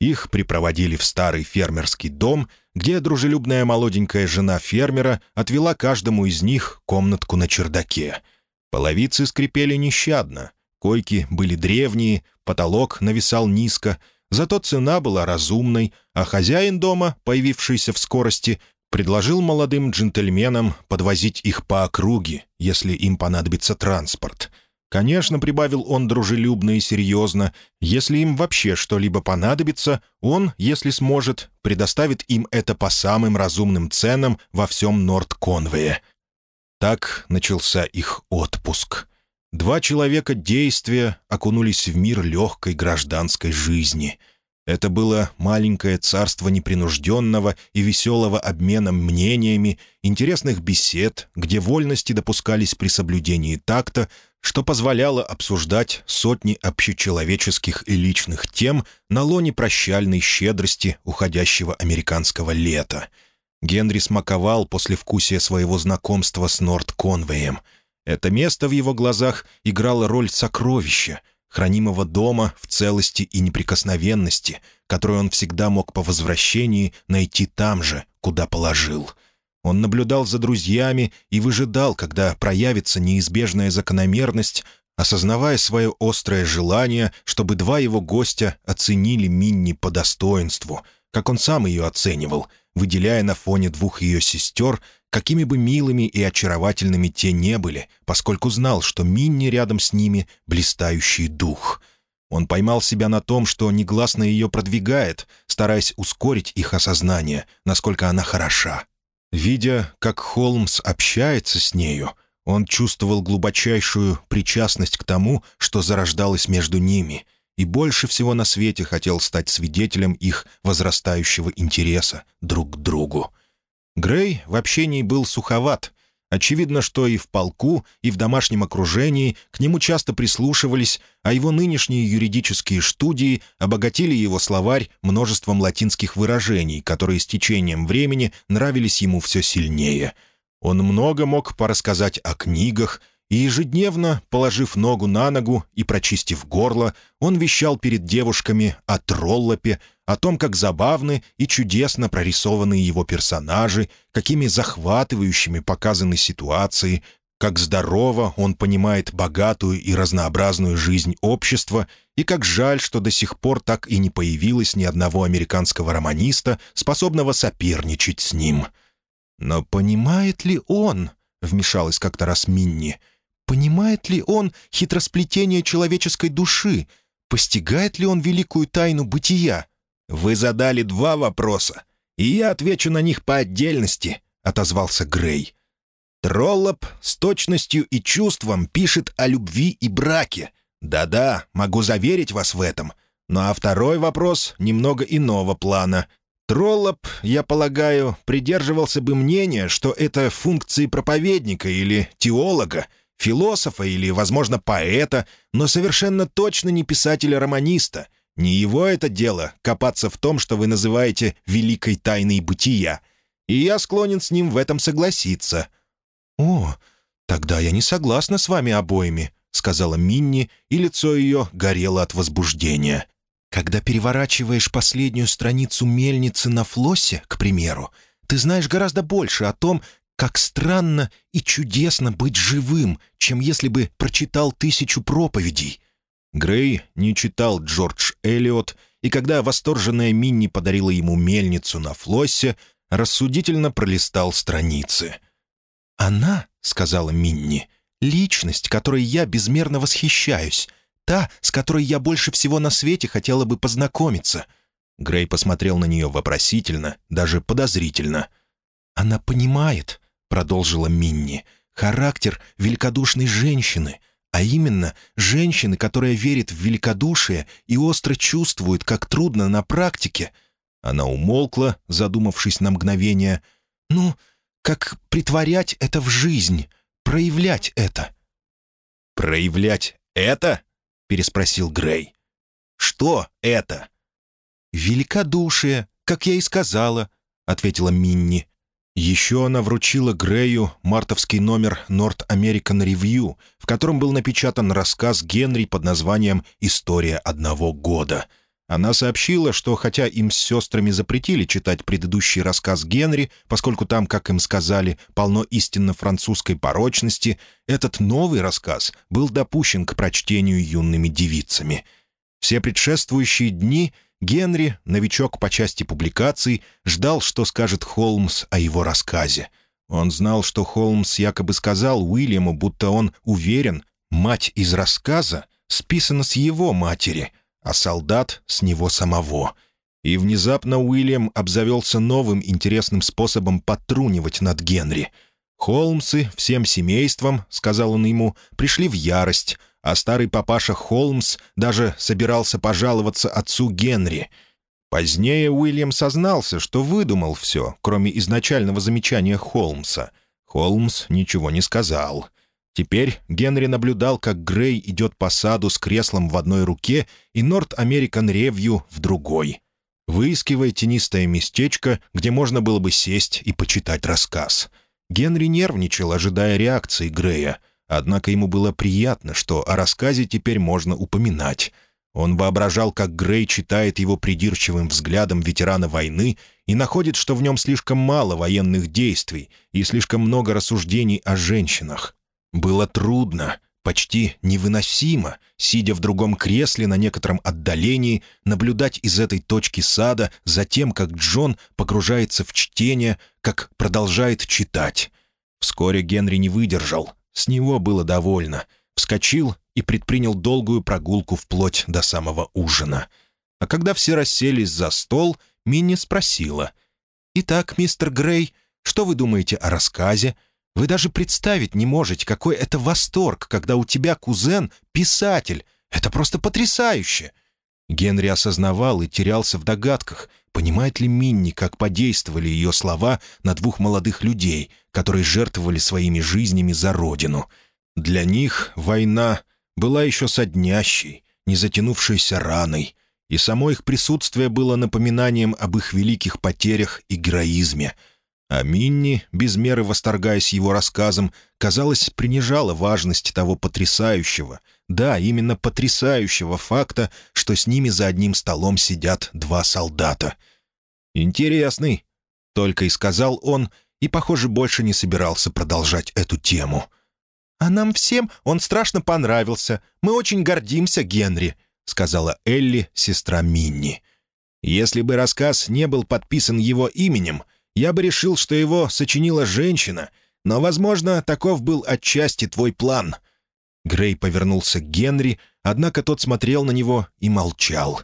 Их припроводили в старый фермерский дом, где дружелюбная молоденькая жена фермера отвела каждому из них комнатку на чердаке — Половицы скрипели нещадно, койки были древние, потолок нависал низко, зато цена была разумной, а хозяин дома, появившийся в скорости, предложил молодым джентльменам подвозить их по округе, если им понадобится транспорт. Конечно, прибавил он дружелюбно и серьезно, если им вообще что-либо понадобится, он, если сможет, предоставит им это по самым разумным ценам во всем Норд-Конвее — так начался их отпуск. Два человека действия окунулись в мир легкой гражданской жизни. Это было маленькое царство непринужденного и веселого обмена мнениями, интересных бесед, где вольности допускались при соблюдении такта, что позволяло обсуждать сотни общечеловеческих и личных тем на лоне прощальной щедрости уходящего американского лета — Генри смаковал после вкусия своего знакомства с Норд Конвеем. Это место в его глазах играло роль сокровища, хранимого дома в целости и неприкосновенности, которую он всегда мог по возвращении найти там же, куда положил. Он наблюдал за друзьями и выжидал, когда проявится неизбежная закономерность, осознавая свое острое желание, чтобы два его гостя оценили Минни по достоинству, как он сам ее оценивал — выделяя на фоне двух ее сестер, какими бы милыми и очаровательными те не были, поскольку знал, что Минни рядом с ними — блистающий дух. Он поймал себя на том, что негласно ее продвигает, стараясь ускорить их осознание, насколько она хороша. Видя, как Холмс общается с нею, он чувствовал глубочайшую причастность к тому, что зарождалось между ними — и больше всего на свете хотел стать свидетелем их возрастающего интереса друг к другу. Грей в общении был суховат. Очевидно, что и в полку, и в домашнем окружении к нему часто прислушивались, а его нынешние юридические студии обогатили его словарь множеством латинских выражений, которые с течением времени нравились ему все сильнее. Он много мог порассказать о книгах, и ежедневно, положив ногу на ногу и прочистив горло, он вещал перед девушками о Троллопе, о том, как забавны и чудесно прорисованы его персонажи, какими захватывающими показаны ситуации, как здорово он понимает богатую и разнообразную жизнь общества, и как жаль, что до сих пор так и не появилось ни одного американского романиста, способного соперничать с ним. «Но понимает ли он?» — вмешалась как-то раз Минни — Понимает ли он хитросплетение человеческой души? Постигает ли он великую тайну бытия? «Вы задали два вопроса, и я отвечу на них по отдельности», — отозвался Грей. Троллоп с точностью и чувством пишет о любви и браке. Да-да, могу заверить вас в этом. Ну а второй вопрос немного иного плана. Троллоп, я полагаю, придерживался бы мнения, что это функции проповедника или теолога, философа или, возможно, поэта, но совершенно точно не писателя-романиста. Не его это дело — копаться в том, что вы называете «великой тайной бытия». И я склонен с ним в этом согласиться». «О, тогда я не согласна с вами обоими», — сказала Минни, и лицо ее горело от возбуждения. «Когда переворачиваешь последнюю страницу мельницы на флоссе, к примеру, ты знаешь гораздо больше о том, как странно и чудесно быть живым, чем если бы прочитал тысячу проповедей. Грей не читал Джордж Эллиот, и когда восторженная Минни подарила ему мельницу на флоссе, рассудительно пролистал страницы. «Она, — сказала Минни, — личность, которой я безмерно восхищаюсь, та, с которой я больше всего на свете хотела бы познакомиться». Грей посмотрел на нее вопросительно, даже подозрительно. «Она понимает», — продолжила Минни. «Характер великодушной женщины. а именно женщины, которая верит в великодушие и остро чувствует, как трудно на практике. Она умолкла, задумавшись на мгновение. «Ну, как притворять это в жизнь, проявлять это». «Проявлять это?» — переспросил Грей. «Что это?» «Великодушие, как я и сказала», — ответила Минни. Еще она вручила Грею мартовский номер North American Review, в котором был напечатан рассказ Генри под названием «История одного года». Она сообщила, что хотя им с сестрами запретили читать предыдущий рассказ Генри, поскольку там, как им сказали, полно истинно французской порочности, этот новый рассказ был допущен к прочтению юными девицами. Все предшествующие дни — Генри, новичок по части публикаций, ждал, что скажет Холмс о его рассказе. Он знал, что Холмс якобы сказал Уильяму, будто он уверен, мать из рассказа списана с его матери, а солдат — с него самого. И внезапно Уильям обзавелся новым интересным способом потрунивать над Генри. «Холмсы всем семейством», — сказал он ему, — «пришли в ярость, а старый папаша Холмс даже собирался пожаловаться отцу Генри. Позднее Уильям сознался, что выдумал все, кроме изначального замечания Холмса. Холмс ничего не сказал. Теперь Генри наблюдал, как Грей идет по саду с креслом в одной руке и Норт Американ Ревью в другой, выискивая тенистое местечко, где можно было бы сесть и почитать рассказ. Генри нервничал, ожидая реакции Грея — Однако ему было приятно, что о рассказе теперь можно упоминать. Он воображал, как Грей читает его придирчивым взглядом ветерана войны и находит, что в нем слишком мало военных действий и слишком много рассуждений о женщинах. Было трудно, почти невыносимо, сидя в другом кресле на некотором отдалении, наблюдать из этой точки сада за тем, как Джон погружается в чтение, как продолжает читать. Вскоре Генри не выдержал, с него было довольно. Вскочил и предпринял долгую прогулку вплоть до самого ужина. А когда все расселись за стол, Минни спросила. «Итак, мистер Грей, что вы думаете о рассказе? Вы даже представить не можете, какой это восторг, когда у тебя кузен — писатель. Это просто потрясающе!» Генри осознавал и терялся в догадках, понимает ли Минни, как подействовали ее слова на двух молодых людей, которые жертвовали своими жизнями за родину. Для них война была еще соднящей, не затянувшейся раной, и само их присутствие было напоминанием об их великих потерях и героизме — а Минни, без меры восторгаясь его рассказом, казалось, принижала важность того потрясающего, да, именно потрясающего факта, что с ними за одним столом сидят два солдата. «Интересный», — только и сказал он, и, похоже, больше не собирался продолжать эту тему. «А нам всем он страшно понравился. Мы очень гордимся, Генри», — сказала Элли, сестра Минни. «Если бы рассказ не был подписан его именем», — я бы решил, что его сочинила женщина, но, возможно, таков был отчасти твой план». Грей повернулся к Генри, однако тот смотрел на него и молчал.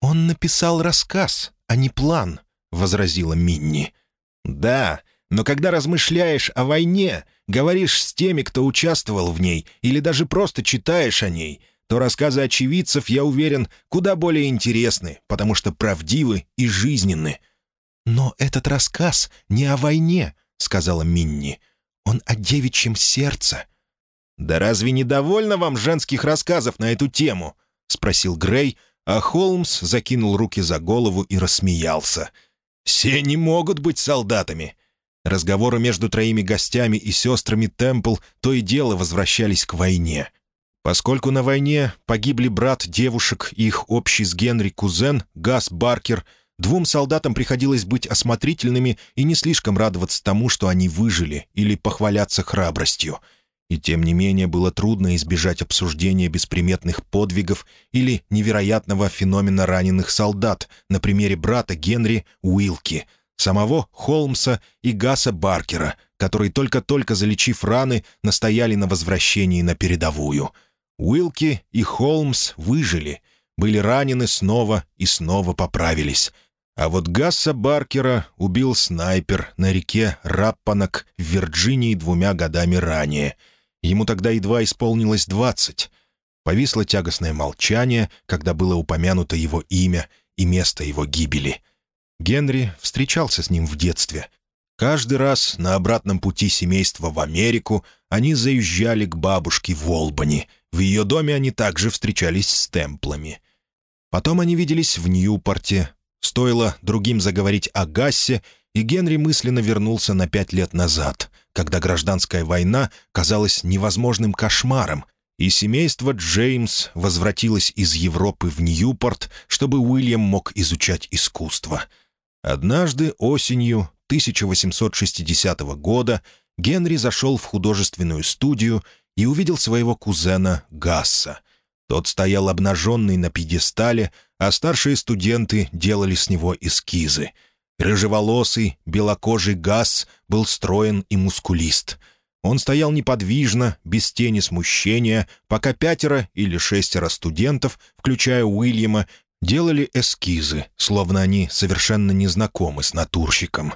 «Он написал рассказ, а не план», — возразила Минни. «Да, но когда размышляешь о войне, говоришь с теми, кто участвовал в ней, или даже просто читаешь о ней, то рассказы очевидцев, я уверен, куда более интересны, потому что правдивы и жизненны. «Но этот рассказ не о войне», — сказала Минни. «Он о девичьем сердце». «Да разве не довольно вам женских рассказов на эту тему?» — спросил Грей, а Холмс закинул руки за голову и рассмеялся. «Все не могут быть солдатами». Разговоры между троими гостями и сестрами Темпл то и дело возвращались к войне. Поскольку на войне погибли брат девушек и их общий с Генри кузен Гас Баркер — Двум солдатам приходилось быть осмотрительными и не слишком радоваться тому, что они выжили, или похваляться храбростью. И тем не менее было трудно избежать обсуждения бесприметных подвигов или невероятного феномена раненых солдат на примере брата Генри Уилки, самого Холмса и Гаса Баркера, которые только-только залечив раны, настояли на возвращении на передовую. Уилки и Холмс выжили, были ранены снова и снова поправились — а вот Гасса Баркера убил снайпер на реке Раппанок в Вирджинии двумя годами ранее. Ему тогда едва исполнилось двадцать. Повисло тягостное молчание, когда было упомянуто его имя и место его гибели. Генри встречался с ним в детстве. Каждый раз на обратном пути семейства в Америку они заезжали к бабушке в Олбани. В ее доме они также встречались с темплами. Потом они виделись в Ньюпорте. Стоило другим заговорить о Гассе, и Генри мысленно вернулся на пять лет назад, когда гражданская война казалась невозможным кошмаром — и семейство Джеймс возвратилось из Европы в Ньюпорт, чтобы Уильям мог изучать искусство. Однажды осенью 1860 года Генри зашел в художественную студию и увидел своего кузена Гасса. Тот стоял обнаженный на пьедестале, а старшие студенты делали с него эскизы. Рыжеволосый, белокожий Гасс был строен и мускулист — он стоял неподвижно, без тени смущения, пока пятеро или шестеро студентов, включая Уильяма, делали эскизы, словно они совершенно не знакомы с натурщиком.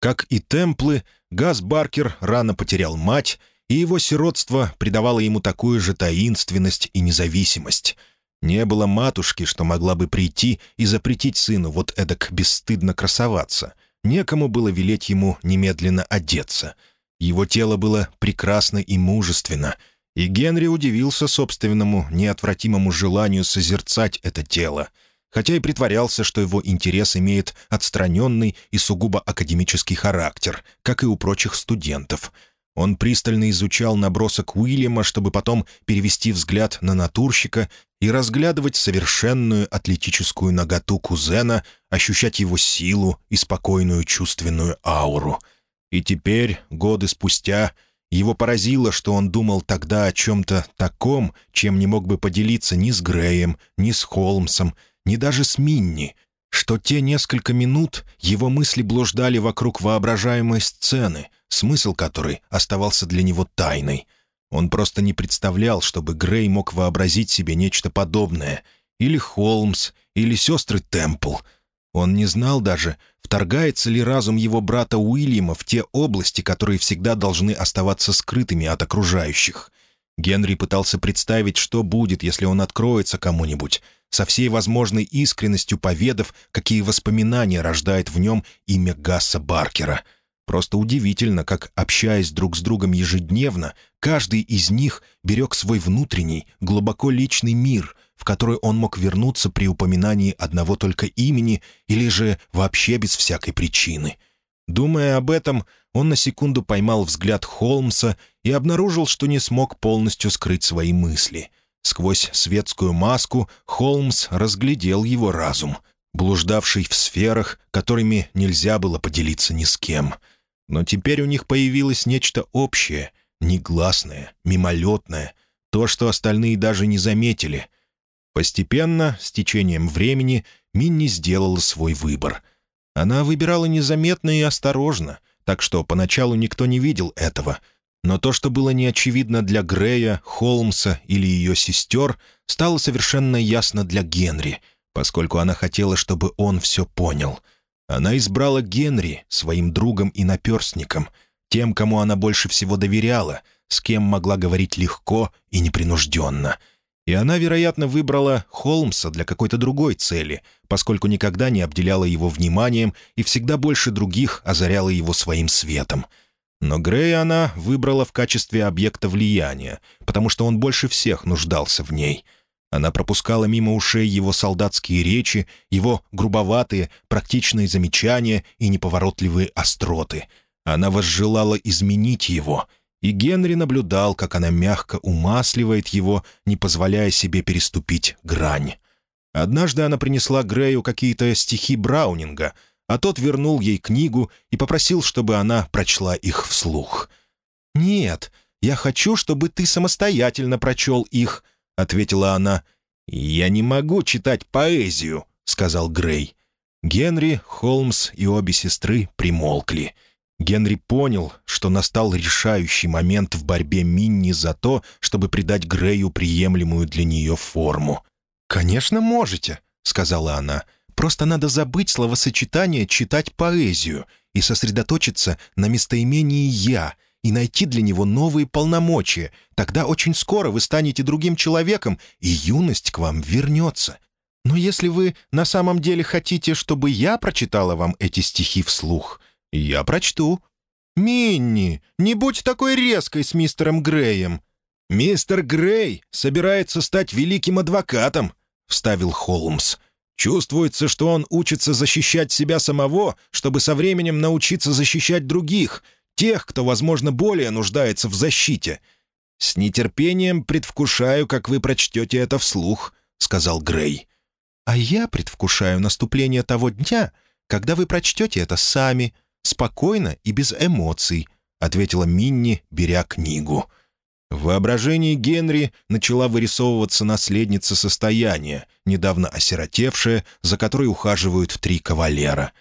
Как и Темплы, Газ Баркер рано потерял мать, и его сиротство придавало ему такую же таинственность и независимость. Не было матушки, что могла бы прийти и запретить сыну вот эдак бесстыдно красоваться. Некому было велеть ему немедленно одеться — его тело было прекрасно и мужественно, и Генри удивился собственному неотвратимому желанию созерцать это тело, хотя и притворялся, что его интерес имеет отстраненный и сугубо академический характер, как и у прочих студентов. Он пристально изучал набросок Уильяма, чтобы потом перевести взгляд на натурщика и разглядывать совершенную атлетическую наготу кузена, ощущать его силу и спокойную чувственную ауру — и теперь, годы спустя, его поразило, что он думал тогда о чем-то таком, чем не мог бы поделиться ни с Греем, ни с Холмсом, ни даже с Минни, что те несколько минут его мысли блуждали вокруг воображаемой сцены, смысл которой оставался для него тайной. Он просто не представлял, чтобы Грей мог вообразить себе нечто подобное, или Холмс, или сестры Темпл — он не знал даже, вторгается ли разум его брата Уильяма в те области, которые всегда должны оставаться скрытыми от окружающих. Генри пытался представить, что будет, если он откроется кому-нибудь, со всей возможной искренностью поведав, какие воспоминания рождает в нем имя Гасса Баркера. Просто удивительно, как, общаясь друг с другом ежедневно, каждый из них берег свой внутренний, глубоко личный мир — в которую он мог вернуться при упоминании одного только имени или же вообще без всякой причины. Думая об этом, он на секунду поймал взгляд Холмса и обнаружил, что не смог полностью скрыть свои мысли. Сквозь светскую маску Холмс разглядел его разум, блуждавший в сферах, которыми нельзя было поделиться ни с кем. Но теперь у них появилось нечто общее, негласное, мимолетное, то, что остальные даже не заметили — Постепенно, с течением времени, Минни сделала свой выбор. Она выбирала незаметно и осторожно, так что поначалу никто не видел этого. Но то, что было неочевидно для Грея, Холмса или ее сестер, стало совершенно ясно для Генри, поскольку она хотела, чтобы он все понял. Она избрала Генри своим другом и наперстником, тем, кому она больше всего доверяла, с кем могла говорить легко и непринужденно — и она, вероятно, выбрала Холмса для какой-то другой цели, поскольку никогда не обделяла его вниманием и всегда больше других озаряла его своим светом. Но Грея она выбрала в качестве объекта влияния, потому что он больше всех нуждался в ней. Она пропускала мимо ушей его солдатские речи, его грубоватые, практичные замечания и неповоротливые остроты. Она возжелала изменить его — и Генри наблюдал, как она мягко умасливает его, не позволяя себе переступить грань. Однажды она принесла Грею какие-то стихи Браунинга, а тот вернул ей книгу и попросил, чтобы она прочла их вслух. «Нет, я хочу, чтобы ты самостоятельно прочел их», — ответила она. «Я не могу читать поэзию», — сказал Грей. Генри, Холмс и обе сестры примолкли — Генри понял, что настал решающий момент в борьбе Минни за то, чтобы придать Грею приемлемую для нее форму. «Конечно, можете», — сказала она. «Просто надо забыть словосочетание «читать поэзию» и сосредоточиться на местоимении «я» и найти для него новые полномочия. Тогда очень скоро вы станете другим человеком, и юность к вам вернется. Но если вы на самом деле хотите, чтобы я прочитала вам эти стихи вслух, я прочту. «Минни, не будь такой резкой с мистером Греем». «Мистер Грей собирается стать великим адвокатом», — вставил Холмс. «Чувствуется, что он учится защищать себя самого, чтобы со временем научиться защищать других, тех, кто, возможно, более нуждается в защите. С нетерпением предвкушаю, как вы прочтете это вслух», — сказал Грей. «А я предвкушаю наступление того дня, когда вы прочтете это сами», спокойно и без эмоций», — ответила Минни, беря книгу. В воображении Генри начала вырисовываться наследница состояния, недавно осиротевшая, за которой ухаживают три кавалера.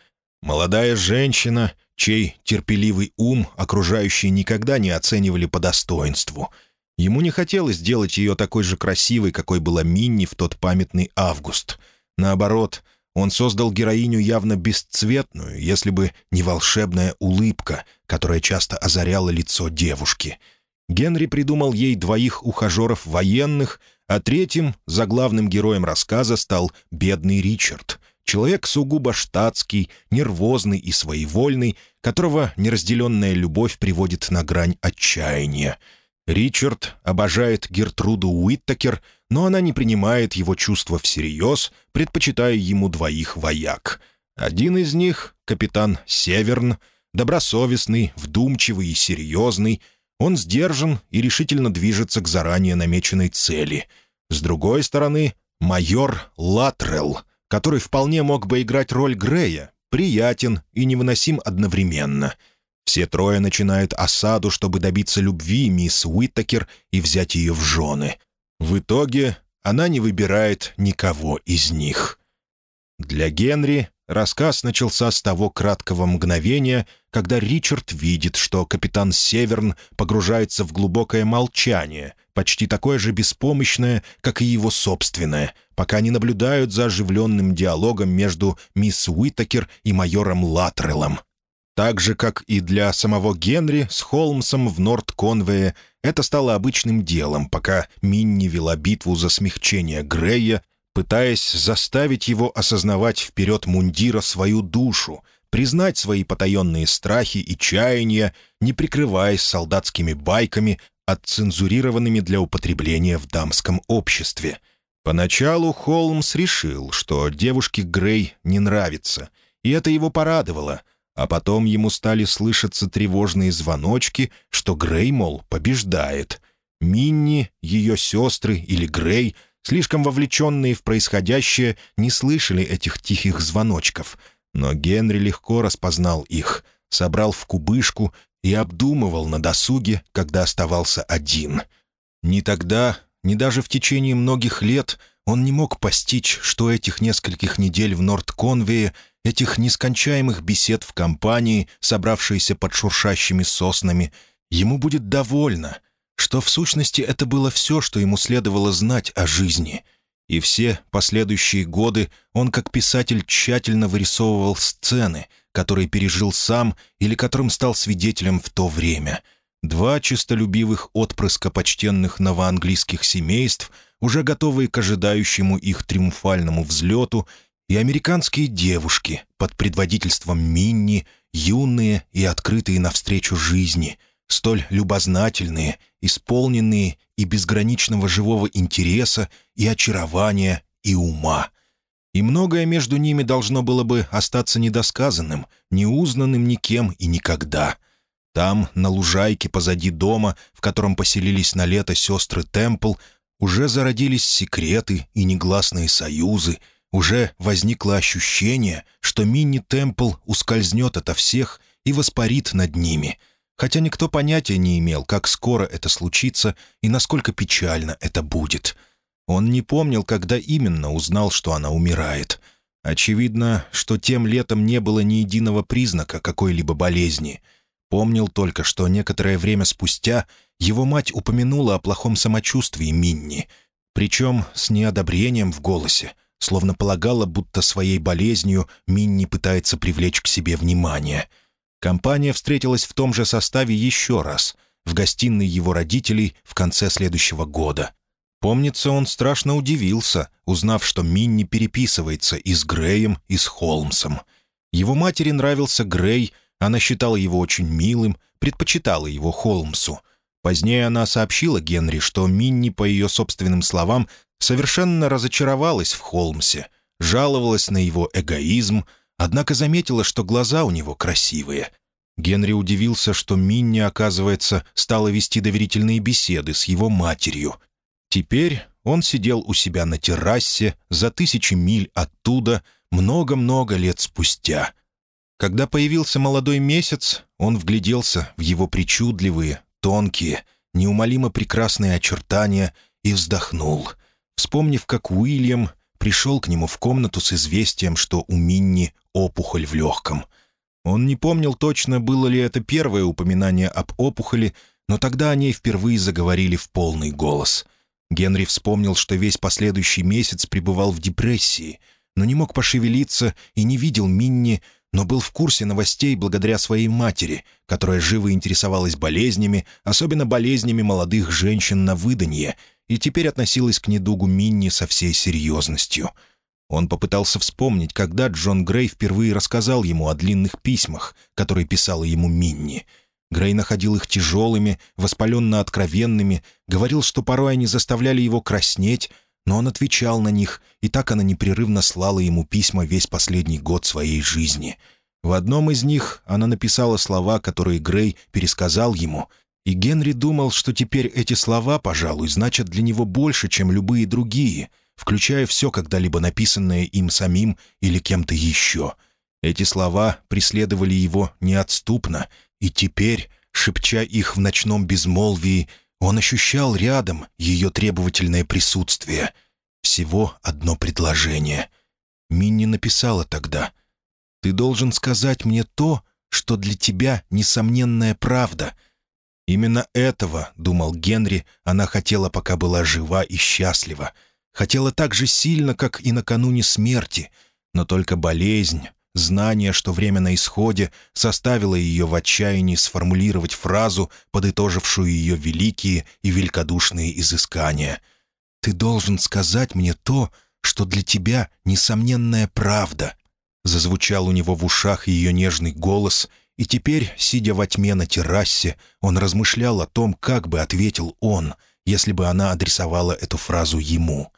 Молодая женщина, чей терпеливый ум окружающие никогда не оценивали по достоинству. Ему не хотелось сделать ее такой же красивой, какой была Минни в тот памятный август. Наоборот — он создал героиню явно бесцветную, если бы не волшебная улыбка, которая часто озаряла лицо девушки. Генри придумал ей двоих ухажеров военных, а третьим, заглавным героем рассказа, стал бедный Ричард. Человек сугубо штатский, нервозный и своевольный, которого неразделенная любовь приводит на грань отчаяния. Ричард обожает Гертруду Уиттакер — но она не принимает его чувства всерьез, предпочитая ему двоих вояк. Один из них, капитан Северн, добросовестный, вдумчивый и серьезный, он сдержан и решительно движется к заранее намеченной цели. С другой стороны, майор Латрелл, который вполне мог бы играть роль Грея, приятен и невыносим одновременно. Все трое начинают осаду, чтобы добиться любви мисс Уиттакер и взять ее в жены. В итоге она не выбирает никого из них. Для Генри рассказ начался с того краткого мгновения, когда Ричард видит, что капитан Северн погружается в глубокое молчание, почти такое же беспомощное, как и его собственное, пока они наблюдают за оживленным диалогом между мисс Уитакер и майором Латреллом. Так же, как и для самого Генри с Холмсом в Норд-Конвее, это стало обычным делом, пока Минни вела битву за смягчение Грея, пытаясь заставить его осознавать вперед мундира свою душу, признать свои потаенные страхи и чаяния, не прикрываясь солдатскими байками, отцензурированными для употребления в дамском обществе. Поначалу Холмс решил, что девушке Грей не нравится, и это его порадовало — а потом ему стали слышаться тревожные звоночки, что Грей, мол, побеждает. Минни, ее сестры или Грей, слишком вовлеченные в происходящее, не слышали этих тихих звоночков. Но Генри легко распознал их, собрал в кубышку и обдумывал на досуге, когда оставался один. Ни тогда, ни даже в течение многих лет он не мог постичь, что этих нескольких недель в Норд-Конвее — этих нескончаемых бесед в компании, собравшейся под шуршащими соснами, ему будет довольно, что в сущности это было все, что ему следовало знать о жизни. И все последующие годы он как писатель тщательно вырисовывал сцены, которые пережил сам или которым стал свидетелем в то время. Два чистолюбивых отпрыска почтенных новоанглийских семейств, уже готовые к ожидающему их триумфальному взлету, и американские девушки под предводительством Минни, юные и открытые навстречу жизни, столь любознательные, исполненные и безграничного живого интереса и очарования и ума. И многое между ними должно было бы остаться недосказанным, неузнанным никем и никогда. Там, на лужайке позади дома, в котором поселились на лето сестры Темпл, уже зародились секреты и негласные союзы — уже возникло ощущение, что Минни Темпл ускользнет ото всех и воспарит над ними, хотя никто понятия не имел, как скоро это случится и насколько печально это будет. Он не помнил, когда именно узнал, что она умирает. Очевидно, что тем летом не было ни единого признака какой-либо болезни. Помнил только, что некоторое время спустя его мать упомянула о плохом самочувствии Минни, причем с неодобрением в голосе, словно полагала, будто своей болезнью Минни пытается привлечь к себе внимание. Компания встретилась в том же составе еще раз, в гостиной его родителей в конце следующего года. Помнится, он страшно удивился, узнав, что Минни переписывается и с Греем, и с Холмсом. Его матери нравился Грей, она считала его очень милым, предпочитала его Холмсу. Позднее она сообщила Генри, что Минни, по ее собственным словам, совершенно разочаровалась в Холмсе, жаловалась на его эгоизм, однако заметила, что глаза у него красивые. Генри удивился, что Минни, оказывается, стала вести доверительные беседы с его матерью. Теперь он сидел у себя на террасе за тысячи миль оттуда много-много лет спустя. Когда появился молодой месяц, он вгляделся в его причудливые, тонкие, неумолимо прекрасные очертания и вздохнул, вспомнив, как Уильям пришел к нему в комнату с известием, что у Минни опухоль в легком. Он не помнил точно, было ли это первое упоминание об опухоли, но тогда о ней впервые заговорили в полный голос. Генри вспомнил, что весь последующий месяц пребывал в депрессии, но не мог пошевелиться и не видел Минни, но был в курсе новостей благодаря своей матери, которая живо интересовалась болезнями, особенно болезнями молодых женщин на выданье, и теперь относилась к недугу Минни со всей серьезностью. Он попытался вспомнить, когда Джон Грей впервые рассказал ему о длинных письмах, которые писала ему Минни. Грей находил их тяжелыми, воспаленно откровенными, говорил, что порой они заставляли его краснеть, но он отвечал на них, и так она непрерывно слала ему письма весь последний год своей жизни. В одном из них она написала слова, которые Грей пересказал ему, и Генри думал, что теперь эти слова, пожалуй, значат для него больше, чем любые другие, включая все когда-либо написанное им самим или кем-то еще. Эти слова преследовали его неотступно, и теперь, шепча их в ночном безмолвии, он ощущал рядом ее требовательное присутствие. Всего одно предложение. Минни написала тогда. «Ты должен сказать мне то, что для тебя несомненная правда». Именно этого, думал Генри, она хотела, пока была жива и счастлива. Хотела так же сильно, как и накануне смерти, но только болезнь, Знание, что время на исходе, составило ее в отчаянии сформулировать фразу, подытожившую ее великие и великодушные изыскания. «Ты должен сказать мне то, что для тебя несомненная правда», Зазвучал у него в ушах ее нежный голос, и теперь, сидя во тьме на террасе, он размышлял о том, как бы ответил он, если бы она адресовала эту фразу ему.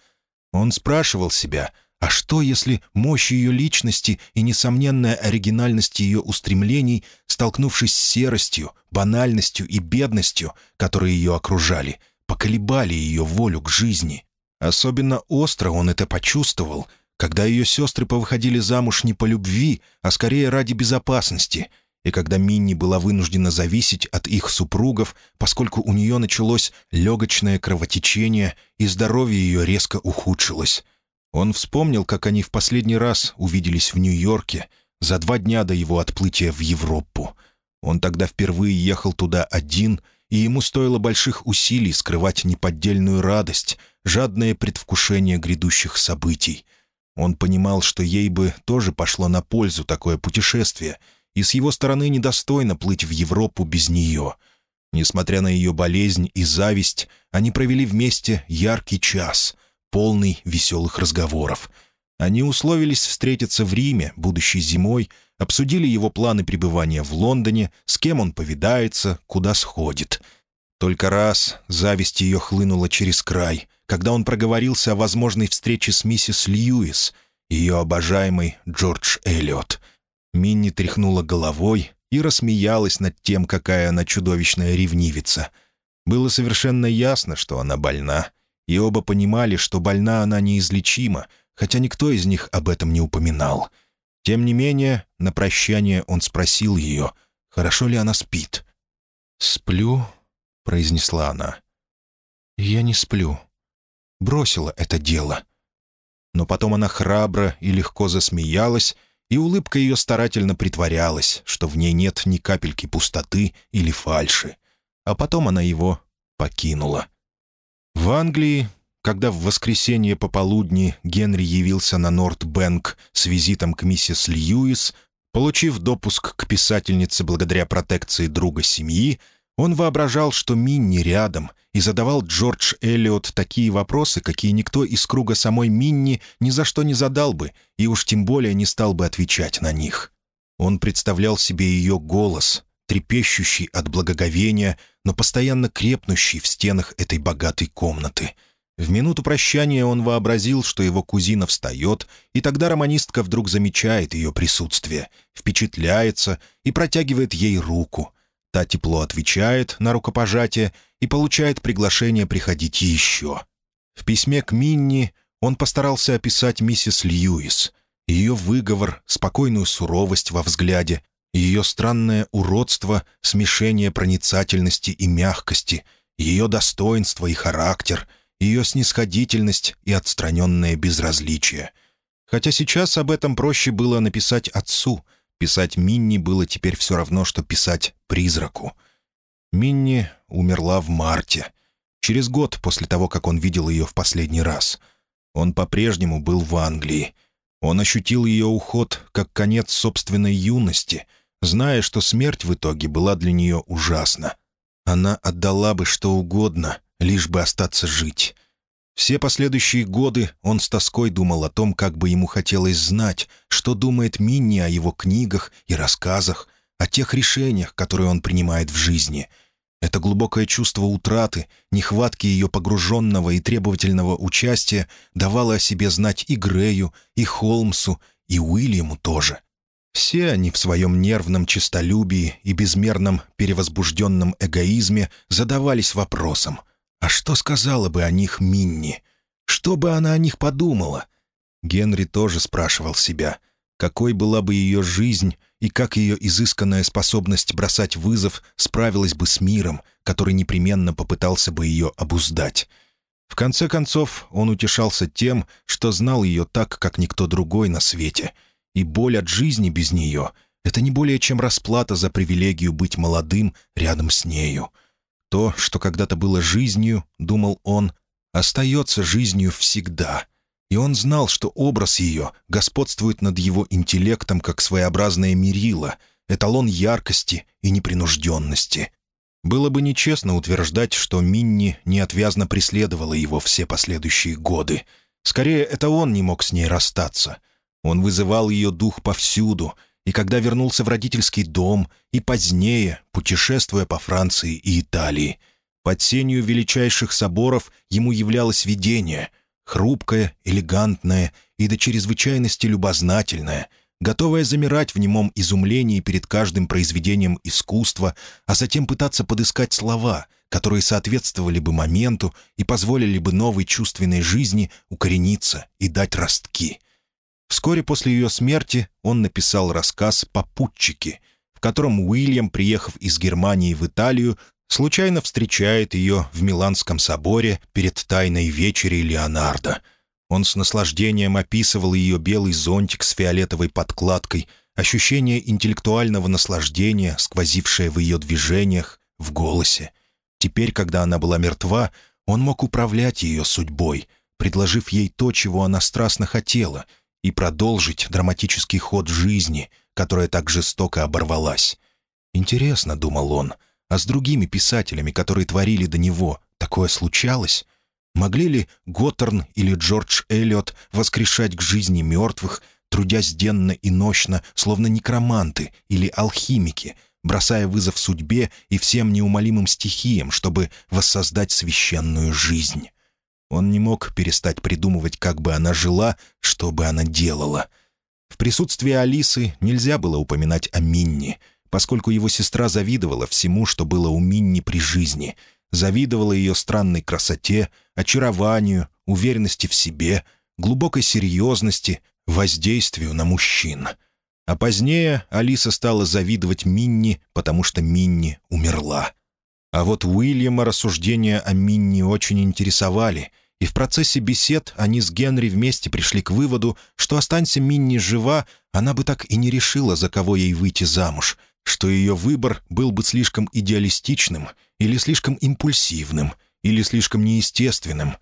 Он спрашивал себя, а что, если мощь ее личности и несомненная оригинальность ее устремлений, столкнувшись с серостью, банальностью и бедностью, которые ее окружали, поколебали ее волю к жизни? Особенно остро он это почувствовал, когда ее сестры повыходили замуж не по любви, а скорее ради безопасности, и когда Минни была вынуждена зависеть от их супругов, поскольку у нее началось легочное кровотечение, и здоровье ее резко ухудшилось. Он вспомнил, как они в последний раз увиделись в Нью-Йорке за два дня до его отплытия в Европу. Он тогда впервые ехал туда один, и ему стоило больших усилий скрывать неподдельную радость, жадное предвкушение грядущих событий. Он понимал, что ей бы тоже пошло на пользу такое путешествие, и с его стороны недостойно плыть в Европу без нее. Несмотря на ее болезнь и зависть, они провели вместе яркий час — полный веселых разговоров. Они условились встретиться в Риме будущей зимой, обсудили его планы пребывания в Лондоне, с кем он повидается, куда сходит. Только раз зависть ее хлынула через край, когда он проговорился о возможной встрече с миссис Льюис, ее обожаемый Джордж Эллиот. Минни тряхнула головой и рассмеялась над тем, какая она чудовищная ревнивица. Было совершенно ясно, что она больна — и оба понимали, что больна она неизлечима, хотя никто из них об этом не упоминал. Тем не менее, на прощание он спросил ее, хорошо ли она спит. «Сплю», — произнесла она. «Я не сплю. Бросила это дело». Но потом она храбро и легко засмеялась, и улыбка ее старательно притворялась, что в ней нет ни капельки пустоты или фальши. А потом она его покинула. В Англии, когда в воскресенье пополудни Генри явился на Норт-Бэнк с визитом к миссис Льюис, Получив допуск к писательнице благодаря протекции друга семьи, он воображал, что Минни рядом, и задавал Джордж Эллиот такие вопросы, какие никто из круга самой Минни ни за что не задал бы, и уж тем более не стал бы отвечать на них. Он представлял себе ее голос, трепещущий от благоговения, но постоянно крепнущий в стенах этой богатой комнаты. В минуту прощания он вообразил, что его кузина встает, и тогда романистка вдруг замечает ее присутствие, впечатляется и протягивает ей руку. Та тепло отвечает на рукопожатие и получает приглашение приходить еще. В письме к Минни он постарался описать миссис Льюис, ее выговор, спокойную суровость во взгляде, ее странное уродство, смешение проницательности и мягкости, ее достоинство и характер, ее снисходительность и отстраненное безразличие. Хотя сейчас об этом проще было написать отцу, писать Минни было теперь все равно, что писать призраку. Минни умерла в марте, через год после того, как он видел ее в последний раз. Он по-прежнему был в Англии. Он ощутил ее уход как конец собственной юности — зная, что смерть в итоге была для нее ужасна. Она отдала бы что угодно, лишь бы остаться жить. Все последующие годы он с тоской думал о том, как бы ему хотелось знать, что думает Минни о его книгах и рассказах, о тех решениях, которые он принимает в жизни. Это глубокое чувство утраты, нехватки ее погруженного и требовательного участия давало о себе знать и Грею, и Холмсу, и Уильяму тоже. Все они в своем нервном честолюбии и безмерном перевозбужденном эгоизме задавались вопросом, а что сказала бы о них Минни? Что бы она о них подумала? Генри тоже спрашивал себя, какой была бы ее жизнь и как ее изысканная способность бросать вызов справилась бы с миром, который непременно попытался бы ее обуздать. В конце концов, он утешался тем, что знал ее так, как никто другой на свете — и боль от жизни без нее — это не более чем расплата за привилегию быть молодым рядом с нею. То, что когда-то было жизнью, думал он, остается жизнью всегда. И он знал, что образ ее господствует над его интеллектом как своеобразное мерило, эталон яркости и непринужденности. Было бы нечестно утверждать, что Минни неотвязно преследовала его все последующие годы. Скорее, это он не мог с ней расстаться — он вызывал ее дух повсюду, и когда вернулся в родительский дом, и позднее, путешествуя по Франции и Италии. Под сенью величайших соборов ему являлось видение, хрупкое, элегантное и до чрезвычайности любознательное, готовое замирать в немом изумлении перед каждым произведением искусства, а затем пытаться подыскать слова, которые соответствовали бы моменту и позволили бы новой чувственной жизни укорениться и дать ростки — Вскоре после ее смерти он написал рассказ «Попутчики», в котором Уильям, приехав из Германии в Италию, случайно встречает ее в Миланском соборе перед тайной вечерей Леонардо. Он с наслаждением описывал ее белый зонтик с фиолетовой подкладкой, ощущение интеллектуального наслаждения, сквозившее в ее движениях, в голосе. Теперь, когда она была мертва, он мог управлять ее судьбой, предложив ей то, чего она страстно хотела — и продолжить драматический ход жизни, которая так жестоко оборвалась. Интересно, думал он, а с другими писателями, которые творили до него, такое случалось? Могли ли Готтерн или Джордж Эллиот воскрешать к жизни мертвых, трудясь денно и нощно, словно некроманты или алхимики, бросая вызов судьбе и всем неумолимым стихиям, чтобы воссоздать священную жизнь? Он не мог перестать придумывать, как бы она жила, что бы она делала. В присутствии Алисы нельзя было упоминать о Минни, поскольку его сестра завидовала всему, что было у Минни при жизни. Завидовала ее странной красоте, очарованию, уверенности в себе, глубокой серьезности, воздействию на мужчин. А позднее Алиса стала завидовать Минни, потому что Минни умерла. А вот Уильяма рассуждения о Минни очень интересовали — и в процессе бесед они с Генри вместе пришли к выводу, что останься Минни жива, она бы так и не решила, за кого ей выйти замуж, что ее выбор был бы слишком идеалистичным или слишком импульсивным, или слишком неестественным.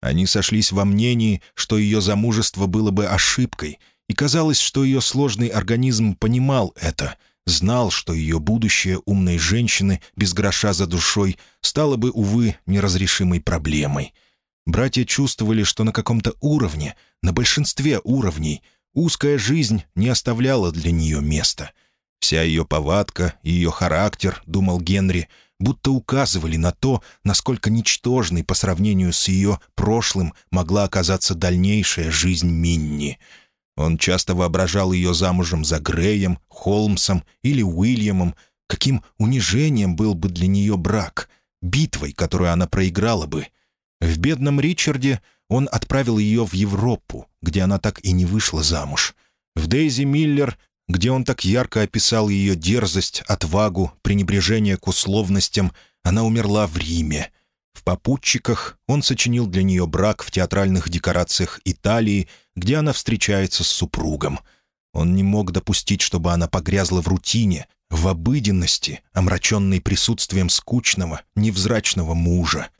Они сошлись во мнении, что ее замужество было бы ошибкой, и казалось, что ее сложный организм понимал это, знал, что ее будущее умной женщины без гроша за душой стало бы, увы, неразрешимой проблемой. Братья чувствовали, что на каком-то уровне, на большинстве уровней, узкая жизнь не оставляла для нее места. Вся ее повадка ее характер, думал Генри, будто указывали на то, насколько ничтожной по сравнению с ее прошлым могла оказаться дальнейшая жизнь Минни — он часто воображал ее замужем за Греем, Холмсом или Уильямом, каким унижением был бы для нее брак, битвой, которую она проиграла бы. В «Бедном Ричарде» он отправил ее в Европу, где она так и не вышла замуж. В «Дейзи Миллер», где он так ярко описал ее дерзость, отвагу, пренебрежение к условностям, она умерла в Риме — в «Попутчиках» он сочинил для нее брак в театральных декорациях Италии, где она встречается с супругом. Он не мог допустить, чтобы она погрязла в рутине, в обыденности, омраченной присутствием скучного, невзрачного мужа.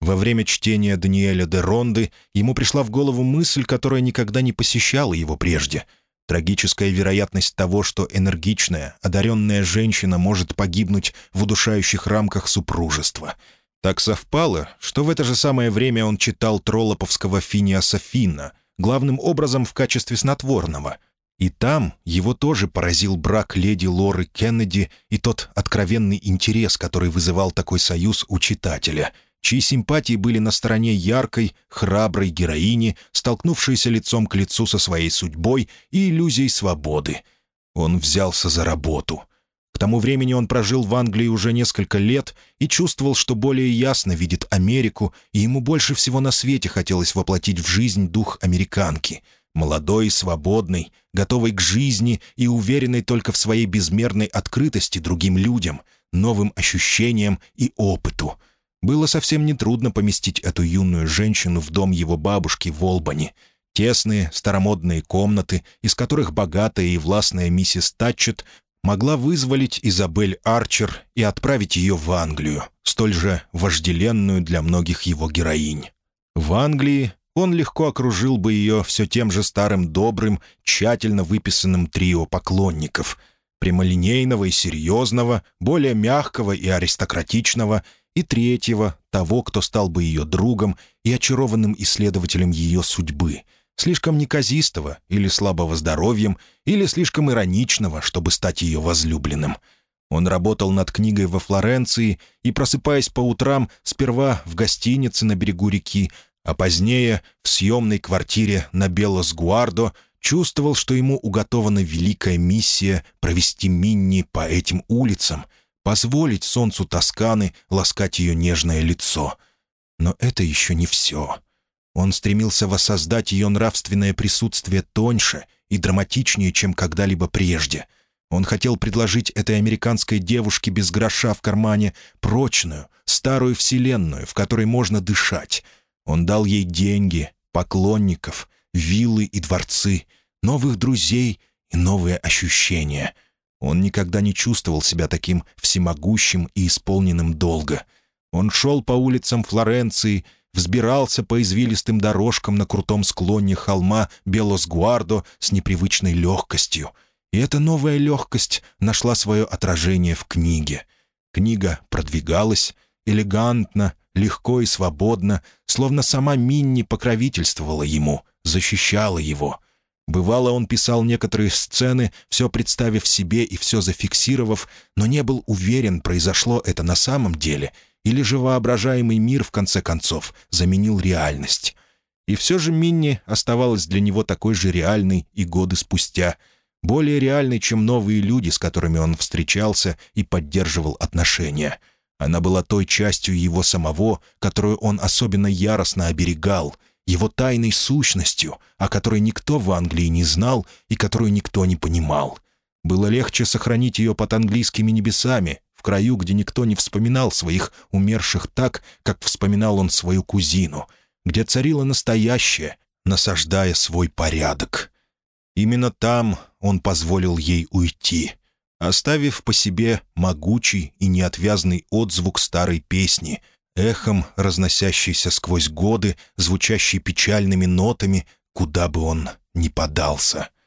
Во время чтения Даниэля де Ронды ему пришла в голову мысль, которая никогда не посещала его прежде. Трагическая вероятность того, что энергичная, одаренная женщина может погибнуть в удушающих рамках супружества — так совпало, что в это же самое время он читал троллоповского Финиаса Финна, главным образом в качестве снотворного. И там его тоже поразил брак леди Лоры Кеннеди и тот откровенный интерес, который вызывал такой союз у читателя, чьи симпатии были на стороне яркой, храброй героини, столкнувшейся лицом к лицу со своей судьбой и иллюзией свободы. Он взялся за работу — к тому времени он прожил в Англии уже несколько лет и чувствовал, что более ясно видит Америку, и ему больше всего на свете хотелось воплотить в жизнь дух американки. Молодой, свободный, готовый к жизни и уверенный только в своей безмерной открытости другим людям, новым ощущениям и опыту. Было совсем нетрудно поместить эту юную женщину в дом его бабушки в Олбани — Тесные, старомодные комнаты, из которых богатая и властная миссис Татчет могла вызволить Изабель Арчер и отправить ее в Англию, столь же вожделенную для многих его героинь. В Англии он легко окружил бы ее все тем же старым добрым, тщательно выписанным трио поклонников — прямолинейного и серьезного, более мягкого и аристократичного, и третьего, того, кто стал бы ее другом и очарованным исследователем ее судьбы — слишком неказистого или слабого здоровьем, или слишком ироничного, чтобы стать ее возлюбленным. Он работал над книгой во Флоренции и, просыпаясь по утрам, сперва в гостинице на берегу реки, а позднее в съемной квартире на Белос-Гуардо, чувствовал, что ему уготована великая миссия провести Минни по этим улицам, позволить солнцу Тосканы ласкать ее нежное лицо. Но это еще не все. Он стремился воссоздать ее нравственное присутствие тоньше и драматичнее, чем когда-либо прежде. Он хотел предложить этой американской девушке без гроша в кармане прочную, старую вселенную, в которой можно дышать. Он дал ей деньги, поклонников, виллы и дворцы, новых друзей и новые ощущения. Он никогда не чувствовал себя таким всемогущим и исполненным долга. Он шел по улицам Флоренции — взбирался по извилистым дорожкам на крутом склоне холма Белос-Гуардо с непривычной легкостью. И эта новая легкость нашла свое отражение в книге. Книга продвигалась элегантно, легко и свободно, словно сама Минни покровительствовала ему, защищала его. Бывало, он писал некоторые сцены, все представив себе и все зафиксировав, но не был уверен, произошло это на самом деле — или же воображаемый мир, в конце концов, заменил реальность. И все же Минни оставалась для него такой же реальной и годы спустя, более реальной, чем новые люди, с которыми он встречался и поддерживал отношения. Она была той частью его самого, которую он особенно яростно оберегал, его тайной сущностью, о которой никто в Англии не знал и которую никто не понимал. Было легче сохранить ее под английскими небесами, в краю, где никто не вспоминал своих умерших так, как вспоминал он свою кузину, где царило настоящее, насаждая свой порядок. Именно там он позволил ей уйти, оставив по себе могучий и неотвязный отзвук старой песни, эхом, разносящийся сквозь годы, звучащий печальными нотами, куда бы он ни подался —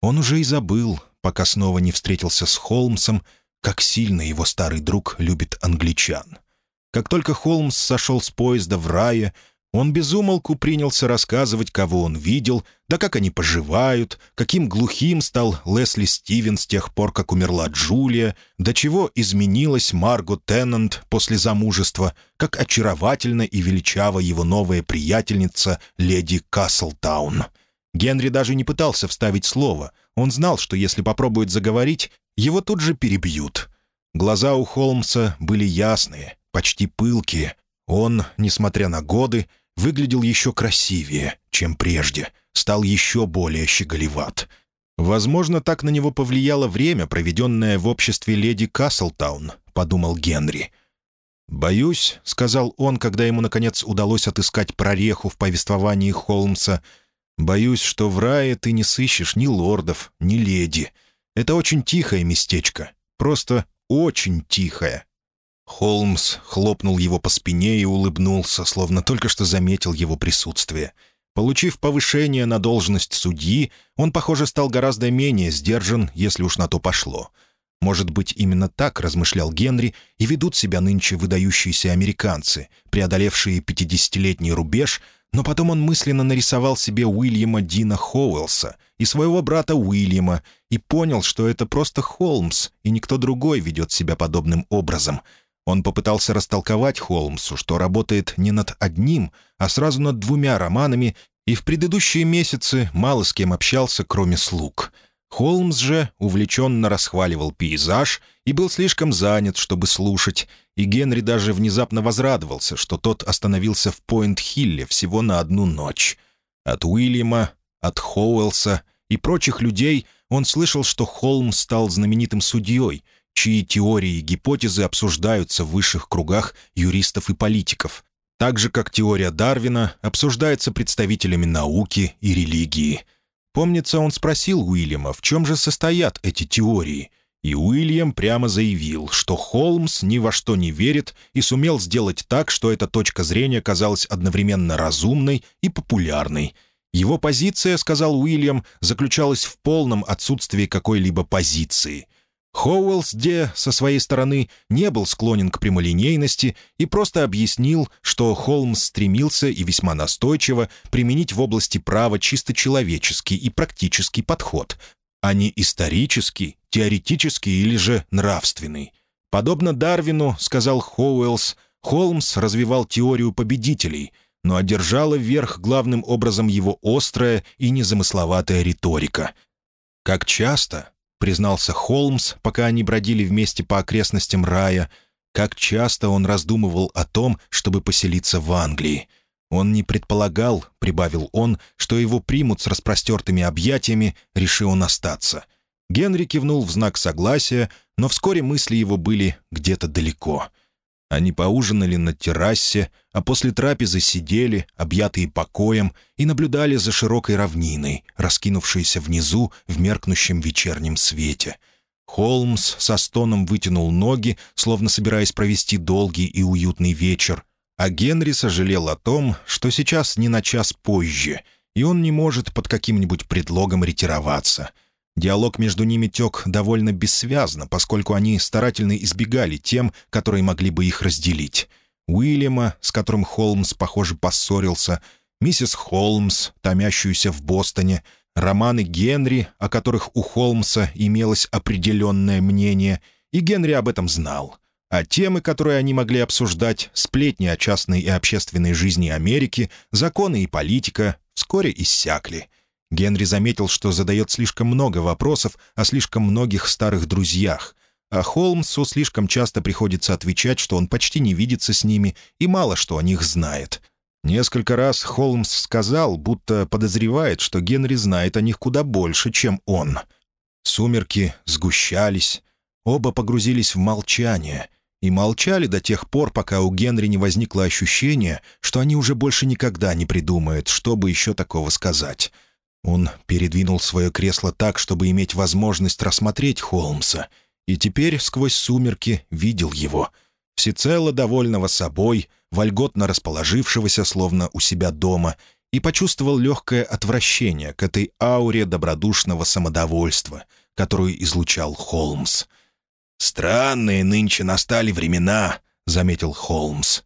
Он уже и забыл, пока снова не встретился с Холмсом, как сильно его старый друг любит англичан. Как только Холмс сошел с поезда в рае, он безумолку принялся рассказывать, кого он видел, да как они поживают, каким глухим стал Лесли Стивен с тех пор, как умерла Джулия, до чего изменилась Марго Теннант после замужества, как очаровательна и величава его новая приятельница леди Каслтаун. Генри даже не пытался вставить слово. Он знал, что если попробует заговорить, его тут же перебьют. Глаза у Холмса были ясные, почти пылкие. Он, несмотря на годы, выглядел еще красивее, чем прежде, стал еще более щеголеват. «Возможно, так на него повлияло время, проведенное в обществе леди Каслтаун», — подумал Генри. «Боюсь», — сказал он, когда ему, наконец, удалось отыскать прореху в повествовании Холмса, «боюсь, что в рае ты не сыщешь ни лордов, ни леди. Это очень тихое местечко, просто очень тихое. Холмс хлопнул его по спине и улыбнулся, словно только что заметил его присутствие. Получив повышение на должность судьи, он, похоже, стал гораздо менее сдержан, если уж на то пошло. Может быть, именно так, размышлял Генри, и ведут себя нынче выдающиеся американцы, преодолевшие пятидесятилетний рубеж, но потом он мысленно нарисовал себе Уильяма Дина Хоуэлса и своего брата Уильяма и понял, что это просто Холмс, и никто другой ведет себя подобным образом — он попытался растолковать Холмсу, что работает не над одним, а сразу над двумя романами, и в предыдущие месяцы мало с кем общался, кроме слуг. Холмс же увлеченно расхваливал пейзаж и был слишком занят, чтобы слушать, и Генри даже внезапно возрадовался, что тот остановился в Пойнт-Хилле всего на одну ночь. От Уильяма, от Хоуэлса и прочих людей он слышал, что Холмс стал знаменитым судьей — чьи теории и гипотезы обсуждаются в высших кругах юристов и политиков, так же, как теория Дарвина обсуждается представителями науки и религии. Помнится, он спросил Уильяма, в чем же состоят эти теории, и Уильям прямо заявил, что Холмс ни во что не верит и сумел сделать так, что эта точка зрения казалась одновременно разумной и популярной. Его позиция, сказал Уильям, заключалась в полном отсутствии какой-либо позиции — Хоуэллс Де, со своей стороны, не был склонен к прямолинейности и просто объяснил, что Холмс стремился и весьма настойчиво применить в области права чисто человеческий и практический подход, а не исторический, теоретический или же нравственный. Подобно Дарвину, сказал Хоуэллс, Холмс развивал теорию победителей, но одержала верх главным образом его острая и незамысловатая риторика. Как часто, — признался Холмс, пока они бродили вместе по окрестностям рая. Как часто он раздумывал о том, чтобы поселиться в Англии. Он не предполагал, — прибавил он, — что его примут с распростертыми объятиями, решил он остаться. Генри кивнул в знак согласия, но вскоре мысли его были где-то далеко — они поужинали на террасе, а после трапезы сидели, объятые покоем, и наблюдали за широкой равниной, раскинувшейся внизу в меркнущем вечернем свете. Холмс со стоном вытянул ноги, словно собираясь провести долгий и уютный вечер, а Генри сожалел о том, что сейчас не на час позже, и он не может под каким-нибудь предлогом ретироваться — Диалог между ними тек довольно бессвязно, поскольку они старательно избегали тем, которые могли бы их разделить. Уильяма, с которым Холмс, похоже, поссорился, миссис Холмс, томящуюся в Бостоне, романы Генри, о которых у Холмса имелось определенное мнение, и Генри об этом знал. А темы, которые они могли обсуждать, сплетни о частной и общественной жизни Америки, законы и политика, вскоре иссякли — Генри заметил, что задает слишком много вопросов о слишком многих старых друзьях, а Холмсу слишком часто приходится отвечать, что он почти не видится с ними и мало что о них знает. Несколько раз Холмс сказал, будто подозревает, что Генри знает о них куда больше, чем он. Сумерки сгущались, оба погрузились в молчание — и молчали до тех пор, пока у Генри не возникло ощущение, что они уже больше никогда не придумают, что бы еще такого сказать. Он передвинул свое кресло так, чтобы иметь возможность рассмотреть Холмса, и теперь сквозь сумерки видел его, всецело довольного собой, вольготно расположившегося, словно у себя дома, и почувствовал легкое отвращение к этой ауре добродушного самодовольства, которую излучал Холмс. «Странные нынче настали времена», — заметил Холмс.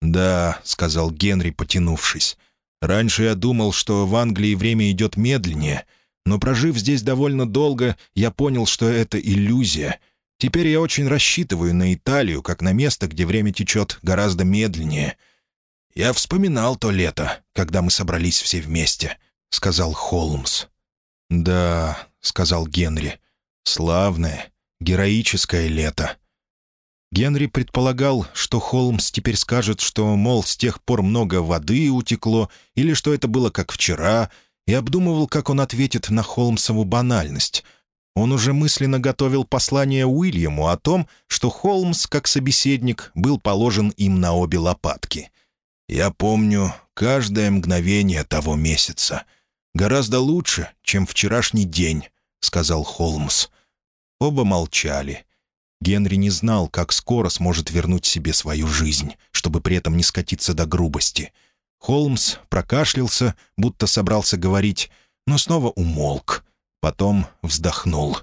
«Да», — сказал Генри, потянувшись. «Раньше я думал, что в Англии время идет медленнее, но, прожив здесь довольно долго, я понял, что это иллюзия. Теперь я очень рассчитываю на Италию, как на место, где время течет гораздо медленнее». «Я вспоминал то лето, когда мы собрались все вместе», — сказал Холмс. «Да», — сказал Генри, — «славное, героическое лето». Генри предполагал, что Холмс теперь скажет, что, мол, с тех пор много воды утекло, или что это было как вчера, и обдумывал, как он ответит на Холмсову банальность. Он уже мысленно готовил послание Уильяму о том, что Холмс, как собеседник, был положен им на обе лопатки. «Я помню каждое мгновение того месяца. Гораздо лучше, чем вчерашний день», — сказал Холмс. Оба молчали. Генри не знал, как скоро сможет вернуть себе свою жизнь, чтобы при этом не скатиться до грубости. Холмс прокашлялся, будто собрался говорить, но снова умолк. Потом вздохнул.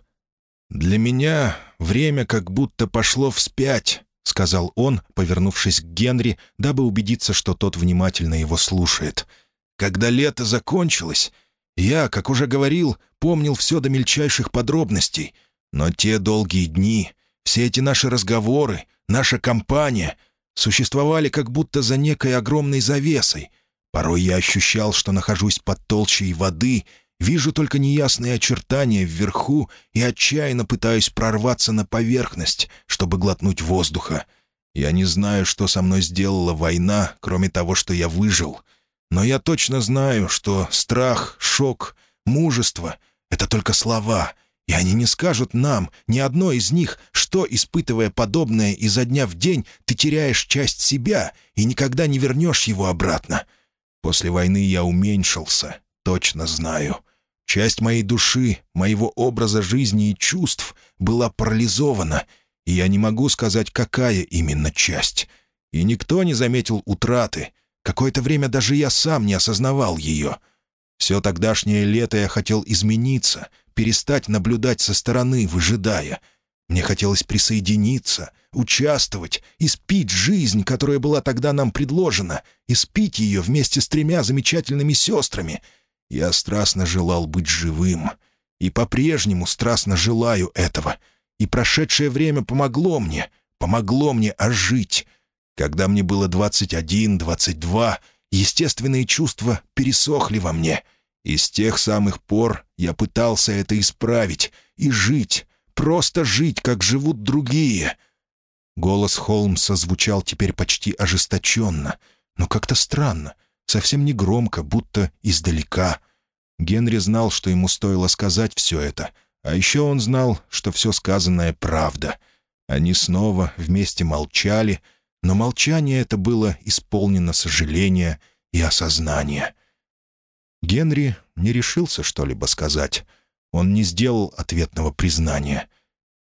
«Для меня время как будто пошло вспять», — сказал он, повернувшись к Генри, дабы убедиться, что тот внимательно его слушает. «Когда лето закончилось, я, как уже говорил, помнил все до мельчайших подробностей, но те долгие дни, все эти наши разговоры, наша компания существовали как будто за некой огромной завесой. Порой я ощущал, что нахожусь под толщей воды, вижу только неясные очертания вверху и отчаянно пытаюсь прорваться на поверхность, чтобы глотнуть воздуха. Я не знаю, что со мной сделала война, кроме того, что я выжил. Но я точно знаю, что страх, шок, мужество — это только слова — и они не скажут нам, ни одной из них, что, испытывая подобное изо дня в день, ты теряешь часть себя и никогда не вернешь его обратно. После войны я уменьшился, точно знаю. Часть моей души, моего образа жизни и чувств была парализована, и я не могу сказать, какая именно часть. И никто не заметил утраты. Какое-то время даже я сам не осознавал ее. Все тогдашнее лето я хотел измениться — перестать наблюдать со стороны, выжидая. Мне хотелось присоединиться, участвовать, испить жизнь, которая была тогда нам предложена, испить ее вместе с тремя замечательными сестрами. Я страстно желал быть живым. И по-прежнему страстно желаю этого. И прошедшее время помогло мне, помогло мне ожить. Когда мне было двадцать один, двадцать два, естественные чувства пересохли во мне — и с тех самых пор я пытался это исправить и жить, просто жить, как живут другие. Голос Холмса звучал теперь почти ожесточенно, но как-то странно, совсем не громко, будто издалека. Генри знал, что ему стоило сказать все это, а еще он знал, что все сказанное — правда. Они снова вместе молчали, но молчание это было исполнено сожаления и осознания — Генри не решился что-либо сказать. Он не сделал ответного признания.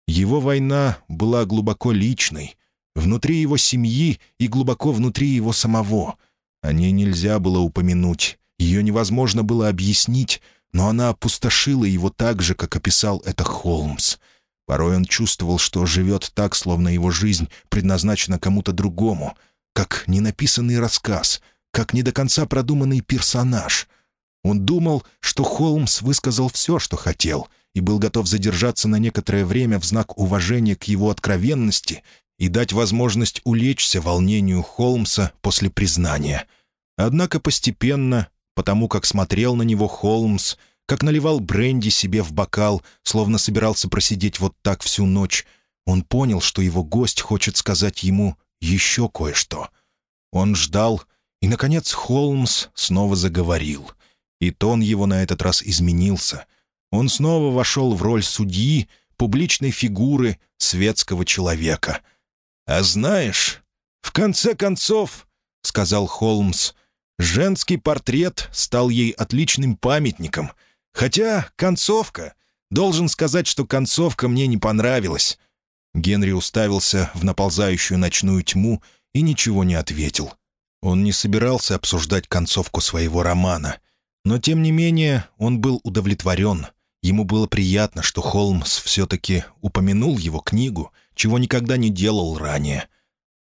Его война была глубоко личной, внутри его семьи и глубоко внутри его самого. О ней нельзя было упомянуть, ее невозможно было объяснить, но она опустошила его так же, как описал это Холмс. Порой он чувствовал, что живет так, словно его жизнь предназначена кому-то другому, как ненаписанный рассказ, как не до конца продуманный персонаж — он думал, что Холмс высказал все, что хотел, и был готов задержаться на некоторое время в знак уважения к его откровенности и дать возможность улечься волнению Холмса после признания. Однако постепенно, потому как смотрел на него Холмс, как наливал бренди себе в бокал, словно собирался просидеть вот так всю ночь, он понял, что его гость хочет сказать ему еще кое-что. Он ждал, и, наконец, Холмс снова заговорил — и тон его на этот раз изменился. Он снова вошел в роль судьи, публичной фигуры, светского человека. «А знаешь, в конце концов, — сказал Холмс, — женский портрет стал ей отличным памятником. Хотя концовка... Должен сказать, что концовка мне не понравилась». Генри уставился в наползающую ночную тьму и ничего не ответил. Он не собирался обсуждать концовку своего романа, но, тем не менее, он был удовлетворен. Ему было приятно, что Холмс все-таки упомянул его книгу, чего никогда не делал ранее.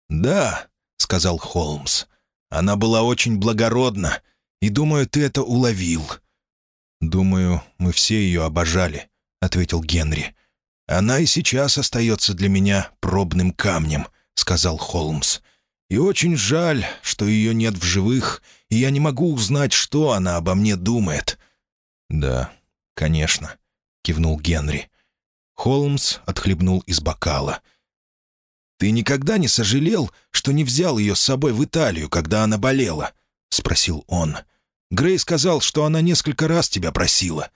«Да», — сказал Холмс, — «она была очень благородна, и, думаю, ты это уловил». «Думаю, мы все ее обожали», — ответил Генри. «Она и сейчас остается для меня пробным камнем», — сказал Холмс. И очень жаль, что ее нет в живых, и я не могу узнать, что она обо мне думает». «Да, конечно», — кивнул Генри. Холмс отхлебнул из бокала. «Ты никогда не сожалел, что не взял ее с собой в Италию, когда она болела?» — спросил он. «Грей сказал, что она несколько раз тебя просила».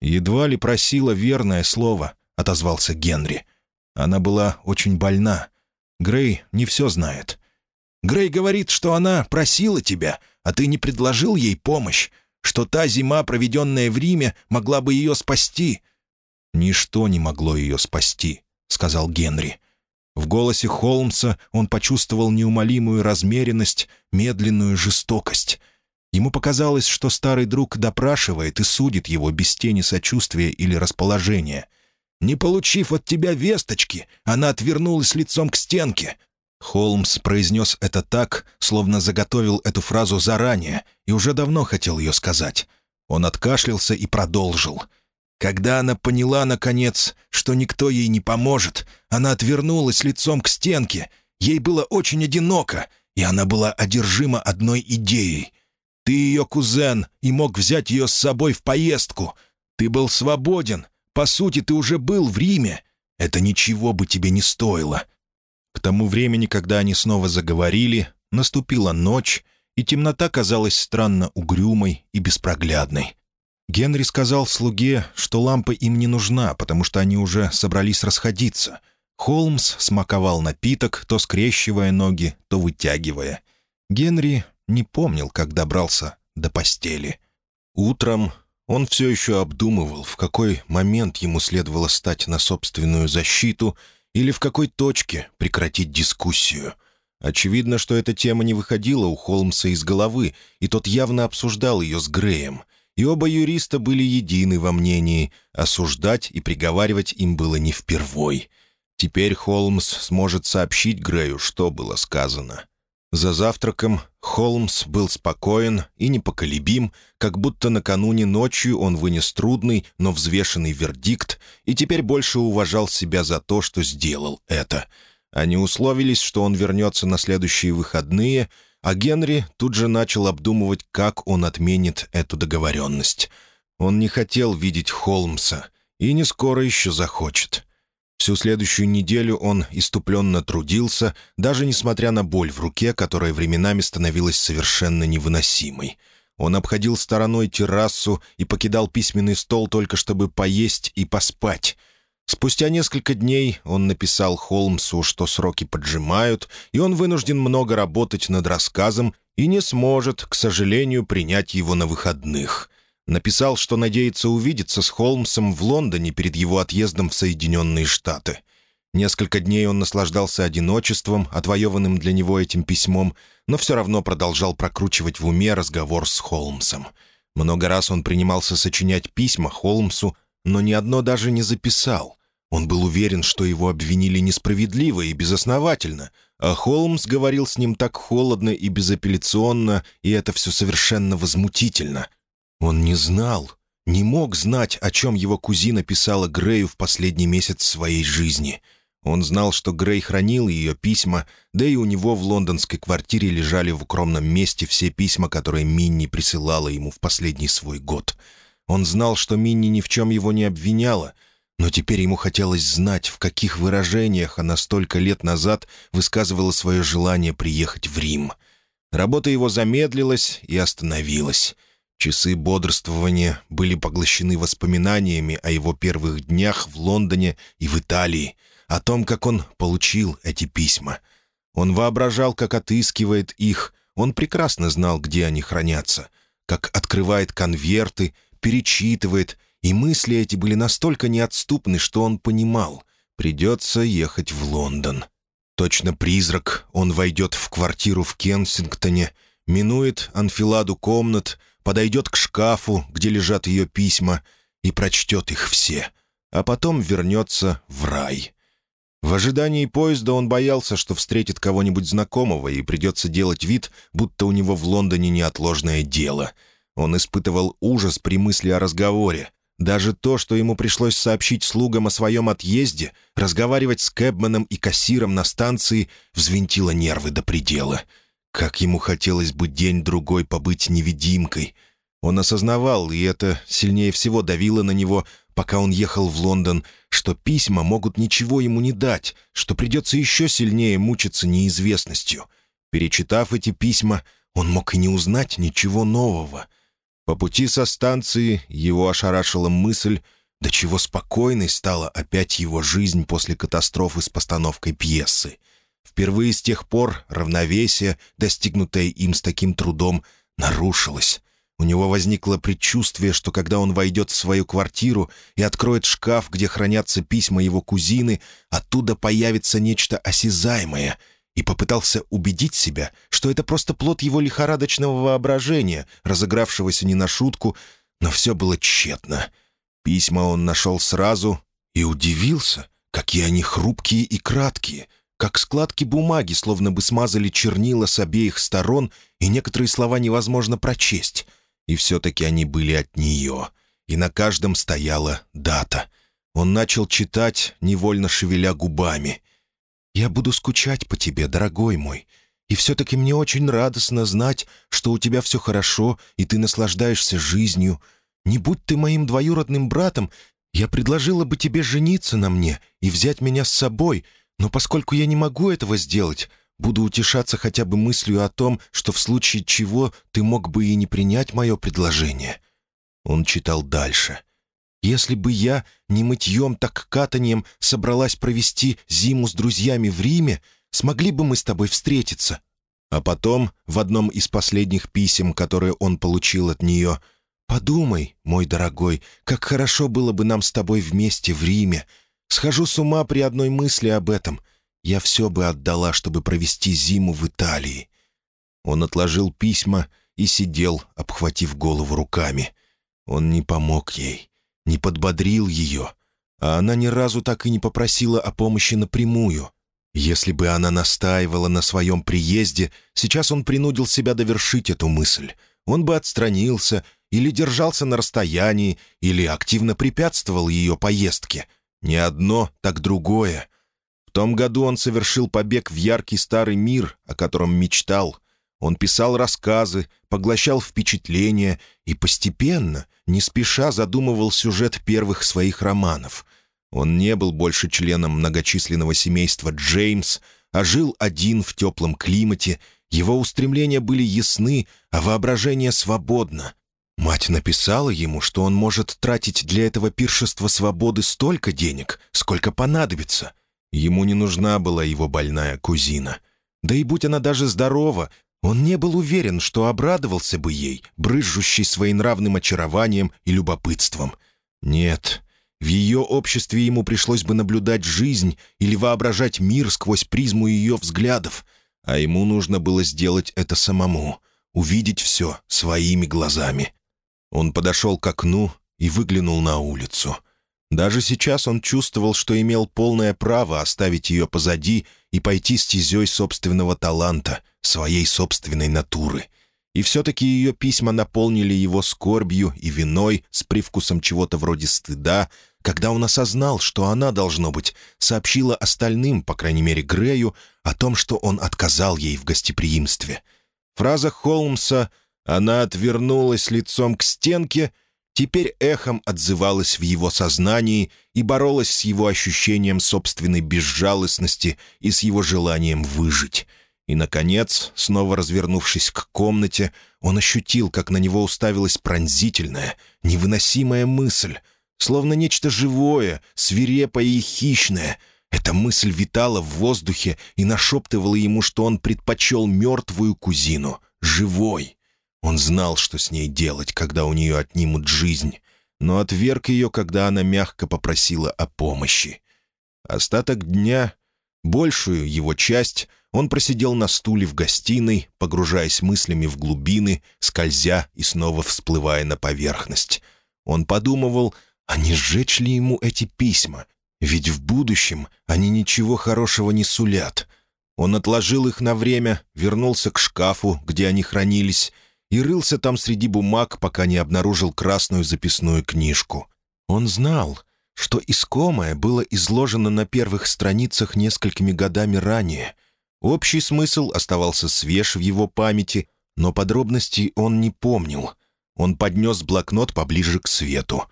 «Едва ли просила верное слово», — отозвался Генри. «Она была очень больна. Грей не все знает. Грей говорит, что она просила тебя, а ты не предложил ей помощь, что та зима, проведенная в Риме, могла бы ее спасти». «Ничто не могло ее спасти», — сказал Генри. В голосе Холмса он почувствовал неумолимую размеренность, медленную жестокость. Ему показалось, что старый друг допрашивает и судит его без тени сочувствия или расположения. Не получив от тебя весточки, она отвернулась лицом к стенке. Холмс произнес это так, словно заготовил эту фразу заранее и уже давно хотел ее сказать. Он откашлялся и продолжил. Когда она поняла, наконец, что никто ей не поможет, она отвернулась лицом к стенке. Ей было очень одиноко, и она была одержима одной идеей. Ты ее кузен и мог взять ее с собой в поездку. Ты был свободен, по сути, ты уже был в Риме. Это ничего бы тебе не стоило». К тому времени, когда они снова заговорили, наступила ночь, и темнота казалась странно угрюмой и беспроглядной. Генри сказал слуге, что лампа им не нужна, потому что они уже собрались расходиться. Холмс смаковал напиток, то скрещивая ноги, то вытягивая. Генри не помнил, как добрался до постели. Утром он все еще обдумывал, в какой момент ему следовало стать на собственную защиту или в какой точке прекратить дискуссию. Очевидно, что эта тема не выходила у Холмса из головы, и тот явно обсуждал ее с Греем. И оба юриста были едины во мнении, осуждать и приговаривать им было не впервой. Теперь Холмс сможет сообщить Грею, что было сказано. За завтраком Холмс был спокоен и непоколебим, как будто накануне ночью он вынес трудный, но взвешенный вердикт и теперь больше уважал себя за то, что сделал это. Они условились, что он вернется на следующие выходные, а Генри тут же начал обдумывать, как он отменит эту договоренность. Он не хотел видеть Холмса и не скоро еще захочет. Всю следующую неделю он иступленно трудился, даже несмотря на боль в руке, которая временами становилась совершенно невыносимой. Он обходил стороной террасу и покидал письменный стол только чтобы поесть и поспать. Спустя несколько дней он написал Холмсу, что сроки поджимают, и он вынужден много работать над рассказом и не сможет, к сожалению, принять его на выходных — Написал, что надеется увидеться с Холмсом в Лондоне перед его отъездом в Соединенные Штаты. Несколько дней он наслаждался одиночеством, отвоеванным для него этим письмом, но все равно продолжал прокручивать в уме разговор с Холмсом. Много раз он принимался сочинять письма Холмсу, но ни одно даже не записал. Он был уверен, что его обвинили несправедливо и безосновательно, а Холмс говорил с ним так холодно и безапелляционно, и это все совершенно возмутительно. Он не знал, не мог знать, о чем его кузина писала Грею в последний месяц своей жизни. Он знал, что Грей хранил ее письма, да и у него в лондонской квартире лежали в укромном месте все письма, которые Минни присылала ему в последний свой год. Он знал, что Минни ни в чем его не обвиняла, но теперь ему хотелось знать, в каких выражениях она столько лет назад высказывала свое желание приехать в Рим. Работа его замедлилась и остановилась. Часы бодрствования были поглощены воспоминаниями о его первых днях в Лондоне и в Италии, о том, как он получил эти письма. Он воображал, как отыскивает их, он прекрасно знал, где они хранятся, как открывает конверты, перечитывает, и мысли эти были настолько неотступны, что он понимал — придется ехать в Лондон. Точно призрак, он войдет в квартиру в Кенсингтоне, минует анфиладу комнат, подойдет к шкафу, где лежат ее письма, и прочтет их все, а потом вернется в рай. В ожидании поезда он боялся, что встретит кого-нибудь знакомого и придется делать вид, будто у него в Лондоне неотложное дело. Он испытывал ужас при мысли о разговоре. Даже то, что ему пришлось сообщить слугам о своем отъезде, разговаривать с Кэбманом и кассиром на станции, взвинтило нервы до предела. Как ему хотелось бы день-другой побыть невидимкой. Он осознавал, и это сильнее всего давило на него, пока он ехал в Лондон, что письма могут ничего ему не дать, что придется еще сильнее мучиться неизвестностью. Перечитав эти письма, он мог и не узнать ничего нового. По пути со станции его ошарашила мысль, до чего спокойной стала опять его жизнь после катастрофы с постановкой пьесы. Впервые с тех пор равновесие, достигнутое им с таким трудом, нарушилось. У него возникло предчувствие, что когда он войдет в свою квартиру и откроет шкаф, где хранятся письма его кузины, оттуда появится нечто осязаемое, и попытался убедить себя, что это просто плод его лихорадочного воображения, разыгравшегося не на шутку, но все было тщетно. Письма он нашел сразу и удивился, какие они хрупкие и краткие, как складки бумаги, словно бы смазали чернила с обеих сторон, и некоторые слова невозможно прочесть — и все-таки они были от нее. И на каждом стояла дата. Он начал читать, невольно шевеля губами. «Я буду скучать по тебе, дорогой мой. И все-таки мне очень радостно знать, что у тебя все хорошо, и ты наслаждаешься жизнью. Не будь ты моим двоюродным братом, я предложила бы тебе жениться на мне и взять меня с собой, но поскольку я не могу этого сделать, Буду утешаться хотя бы мыслью о том, что в случае чего ты мог бы и не принять мое предложение». Он читал дальше. «Если бы я не мытьем, так катанием собралась провести зиму с друзьями в Риме, смогли бы мы с тобой встретиться». А потом, в одном из последних писем, которые он получил от нее, «Подумай, мой дорогой, как хорошо было бы нам с тобой вместе в Риме. Схожу с ума при одной мысли об этом. Я все бы отдала, чтобы провести зиму в Италии». Он отложил письма и сидел, обхватив голову руками. Он не помог ей, не подбодрил ее, а она ни разу так и не попросила о помощи напрямую. Если бы она настаивала на своем приезде, сейчас он принудил себя довершить эту мысль. Он бы отстранился или держался на расстоянии, или активно препятствовал ее поездке. Не одно, так другое том году он совершил побег в яркий старый мир, о котором мечтал. Он писал рассказы, поглощал впечатления и постепенно, не спеша, задумывал сюжет первых своих романов. Он не был больше членом многочисленного семейства Джеймс, а жил один в теплом климате, его устремления были ясны, а воображение свободно. Мать написала ему, что он может тратить для этого пиршества свободы столько денег, сколько понадобится — Ему не нужна была его больная кузина. Да и будь она даже здорова, он не был уверен, что обрадовался бы ей, брызжущей своенравным очарованием и любопытством. Нет, в ее обществе ему пришлось бы наблюдать жизнь или воображать мир сквозь призму ее взглядов, а ему нужно было сделать это самому, увидеть все своими глазами. Он подошел к окну и выглянул на улицу. Даже сейчас он чувствовал, что имел полное право оставить ее позади и пойти стезей собственного таланта, своей собственной натуры. И все-таки ее письма наполнили его скорбью и виной с привкусом чего-то вроде стыда, когда он осознал, что она, должно быть, сообщила остальным, по крайней мере Грею, о том, что он отказал ей в гостеприимстве. Фраза Холмса «она отвернулась лицом к стенке» — теперь эхом отзывалась в его сознании и боролась с его ощущением собственной безжалостности и с его желанием выжить. И, наконец, снова развернувшись к комнате, он ощутил, как на него уставилась пронзительная, невыносимая мысль, словно нечто живое, свирепое и хищное. Эта мысль витала в воздухе и нашептывала ему, что он предпочел мертвую кузину, живой. Он знал, что с ней делать, когда у нее отнимут жизнь, но отверг ее, когда она мягко попросила о помощи. Остаток дня Большую его часть он просидел на стуле в гостиной, погружаясь мыслями в глубины, скользя и снова всплывая на поверхность. Он подумывал, а не сжечь ли ему эти письма, ведь в будущем они ничего хорошего не сулят. Он отложил их на время, вернулся к шкафу, где они хранились, и рылся там среди бумаг, пока не обнаружил красную записную книжку. Он знал, что искомое было изложено на первых страницах несколькими годами ранее. Общий смысл оставался свеж в его памяти, но подробностей он не помнил. Он поднес блокнот поближе к свету.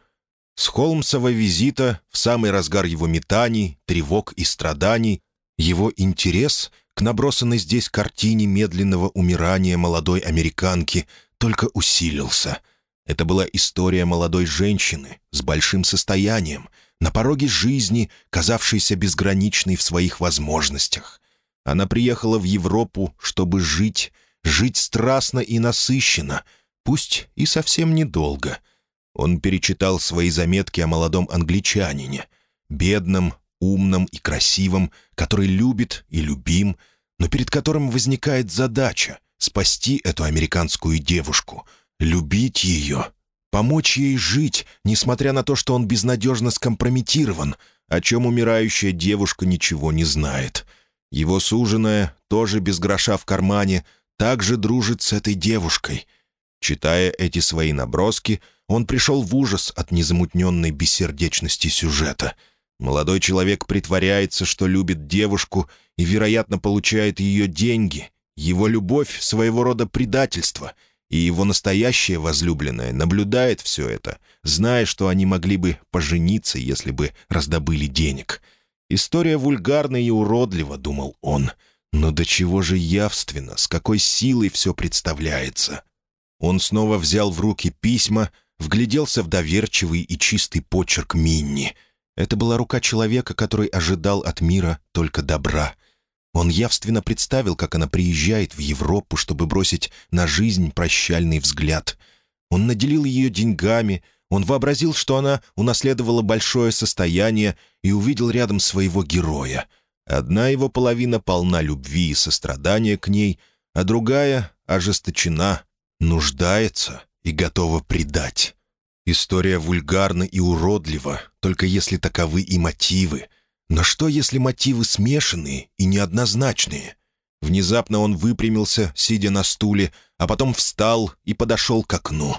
С Холмсова визита, в самый разгар его метаний, тревог и страданий, его интерес к набросанной здесь картине медленного умирания молодой американки только усилился. Это была история молодой женщины с большим состоянием, на пороге жизни, казавшейся безграничной в своих возможностях. Она приехала в Европу, чтобы жить, жить страстно и насыщенно, пусть и совсем недолго. Он перечитал свои заметки о молодом англичанине, бедном, умном и красивом, который любит и любим, но перед которым возникает задача — спасти эту американскую девушку, любить ее, помочь ей жить, несмотря на то, что он безнадежно скомпрометирован, о чем умирающая девушка ничего не знает. Его суженая, тоже без гроша в кармане, также дружит с этой девушкой. Читая эти свои наброски, он пришел в ужас от незамутненной бессердечности сюжета — Молодой человек притворяется, что любит девушку и, вероятно, получает ее деньги. Его любовь — своего рода предательство, и его настоящая возлюбленная наблюдает все это, зная, что они могли бы пожениться, если бы раздобыли денег. История вульгарна и уродлива, думал он, но до чего же явственно, с какой силой все представляется. Он снова взял в руки письма, вгляделся в доверчивый и чистый почерк Минни — это была рука человека, который ожидал от мира только добра. Он явственно представил, как она приезжает в Европу, чтобы бросить на жизнь прощальный взгляд. Он наделил ее деньгами, он вообразил, что она унаследовала большое состояние и увидел рядом своего героя. Одна его половина полна любви и сострадания к ней, а другая ожесточена, нуждается и готова предать. История вульгарна и уродлива, только если таковы и мотивы. Но что, если мотивы смешанные и неоднозначные? Внезапно он выпрямился, сидя на стуле, а потом встал и подошел к окну.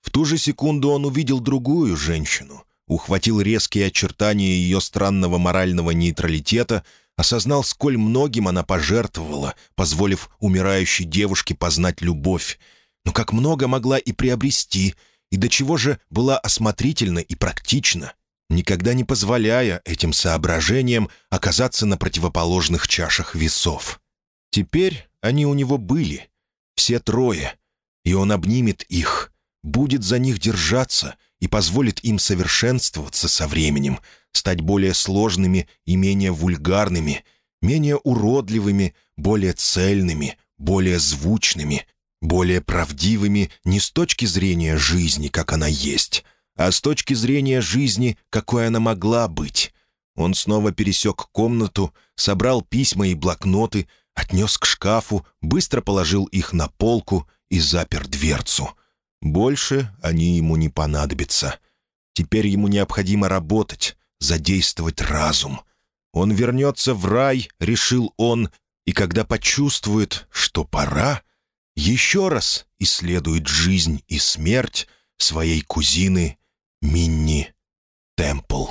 В ту же секунду он увидел другую женщину, ухватил резкие очертания ее странного морального нейтралитета, осознал, сколь многим она пожертвовала, позволив умирающей девушке познать любовь, но как много могла и приобрести — и до чего же была осмотрительна и практична, никогда не позволяя этим соображениям оказаться на противоположных чашах весов. Теперь они у него были, все трое, и он обнимет их, будет за них держаться и позволит им совершенствоваться со временем, стать более сложными и менее вульгарными, менее уродливыми, более цельными, более звучными, более правдивыми не с точки зрения жизни, как она есть, а с точки зрения жизни, какой она могла быть. Он снова пересек комнату, собрал письма и блокноты, отнес к шкафу, быстро положил их на полку и запер дверцу. Больше они ему не понадобятся. Теперь ему необходимо работать, задействовать разум. Он вернется в рай, решил он, и когда почувствует, что пора, еще раз исследует жизнь и смерть своей кузины Минни Темпл.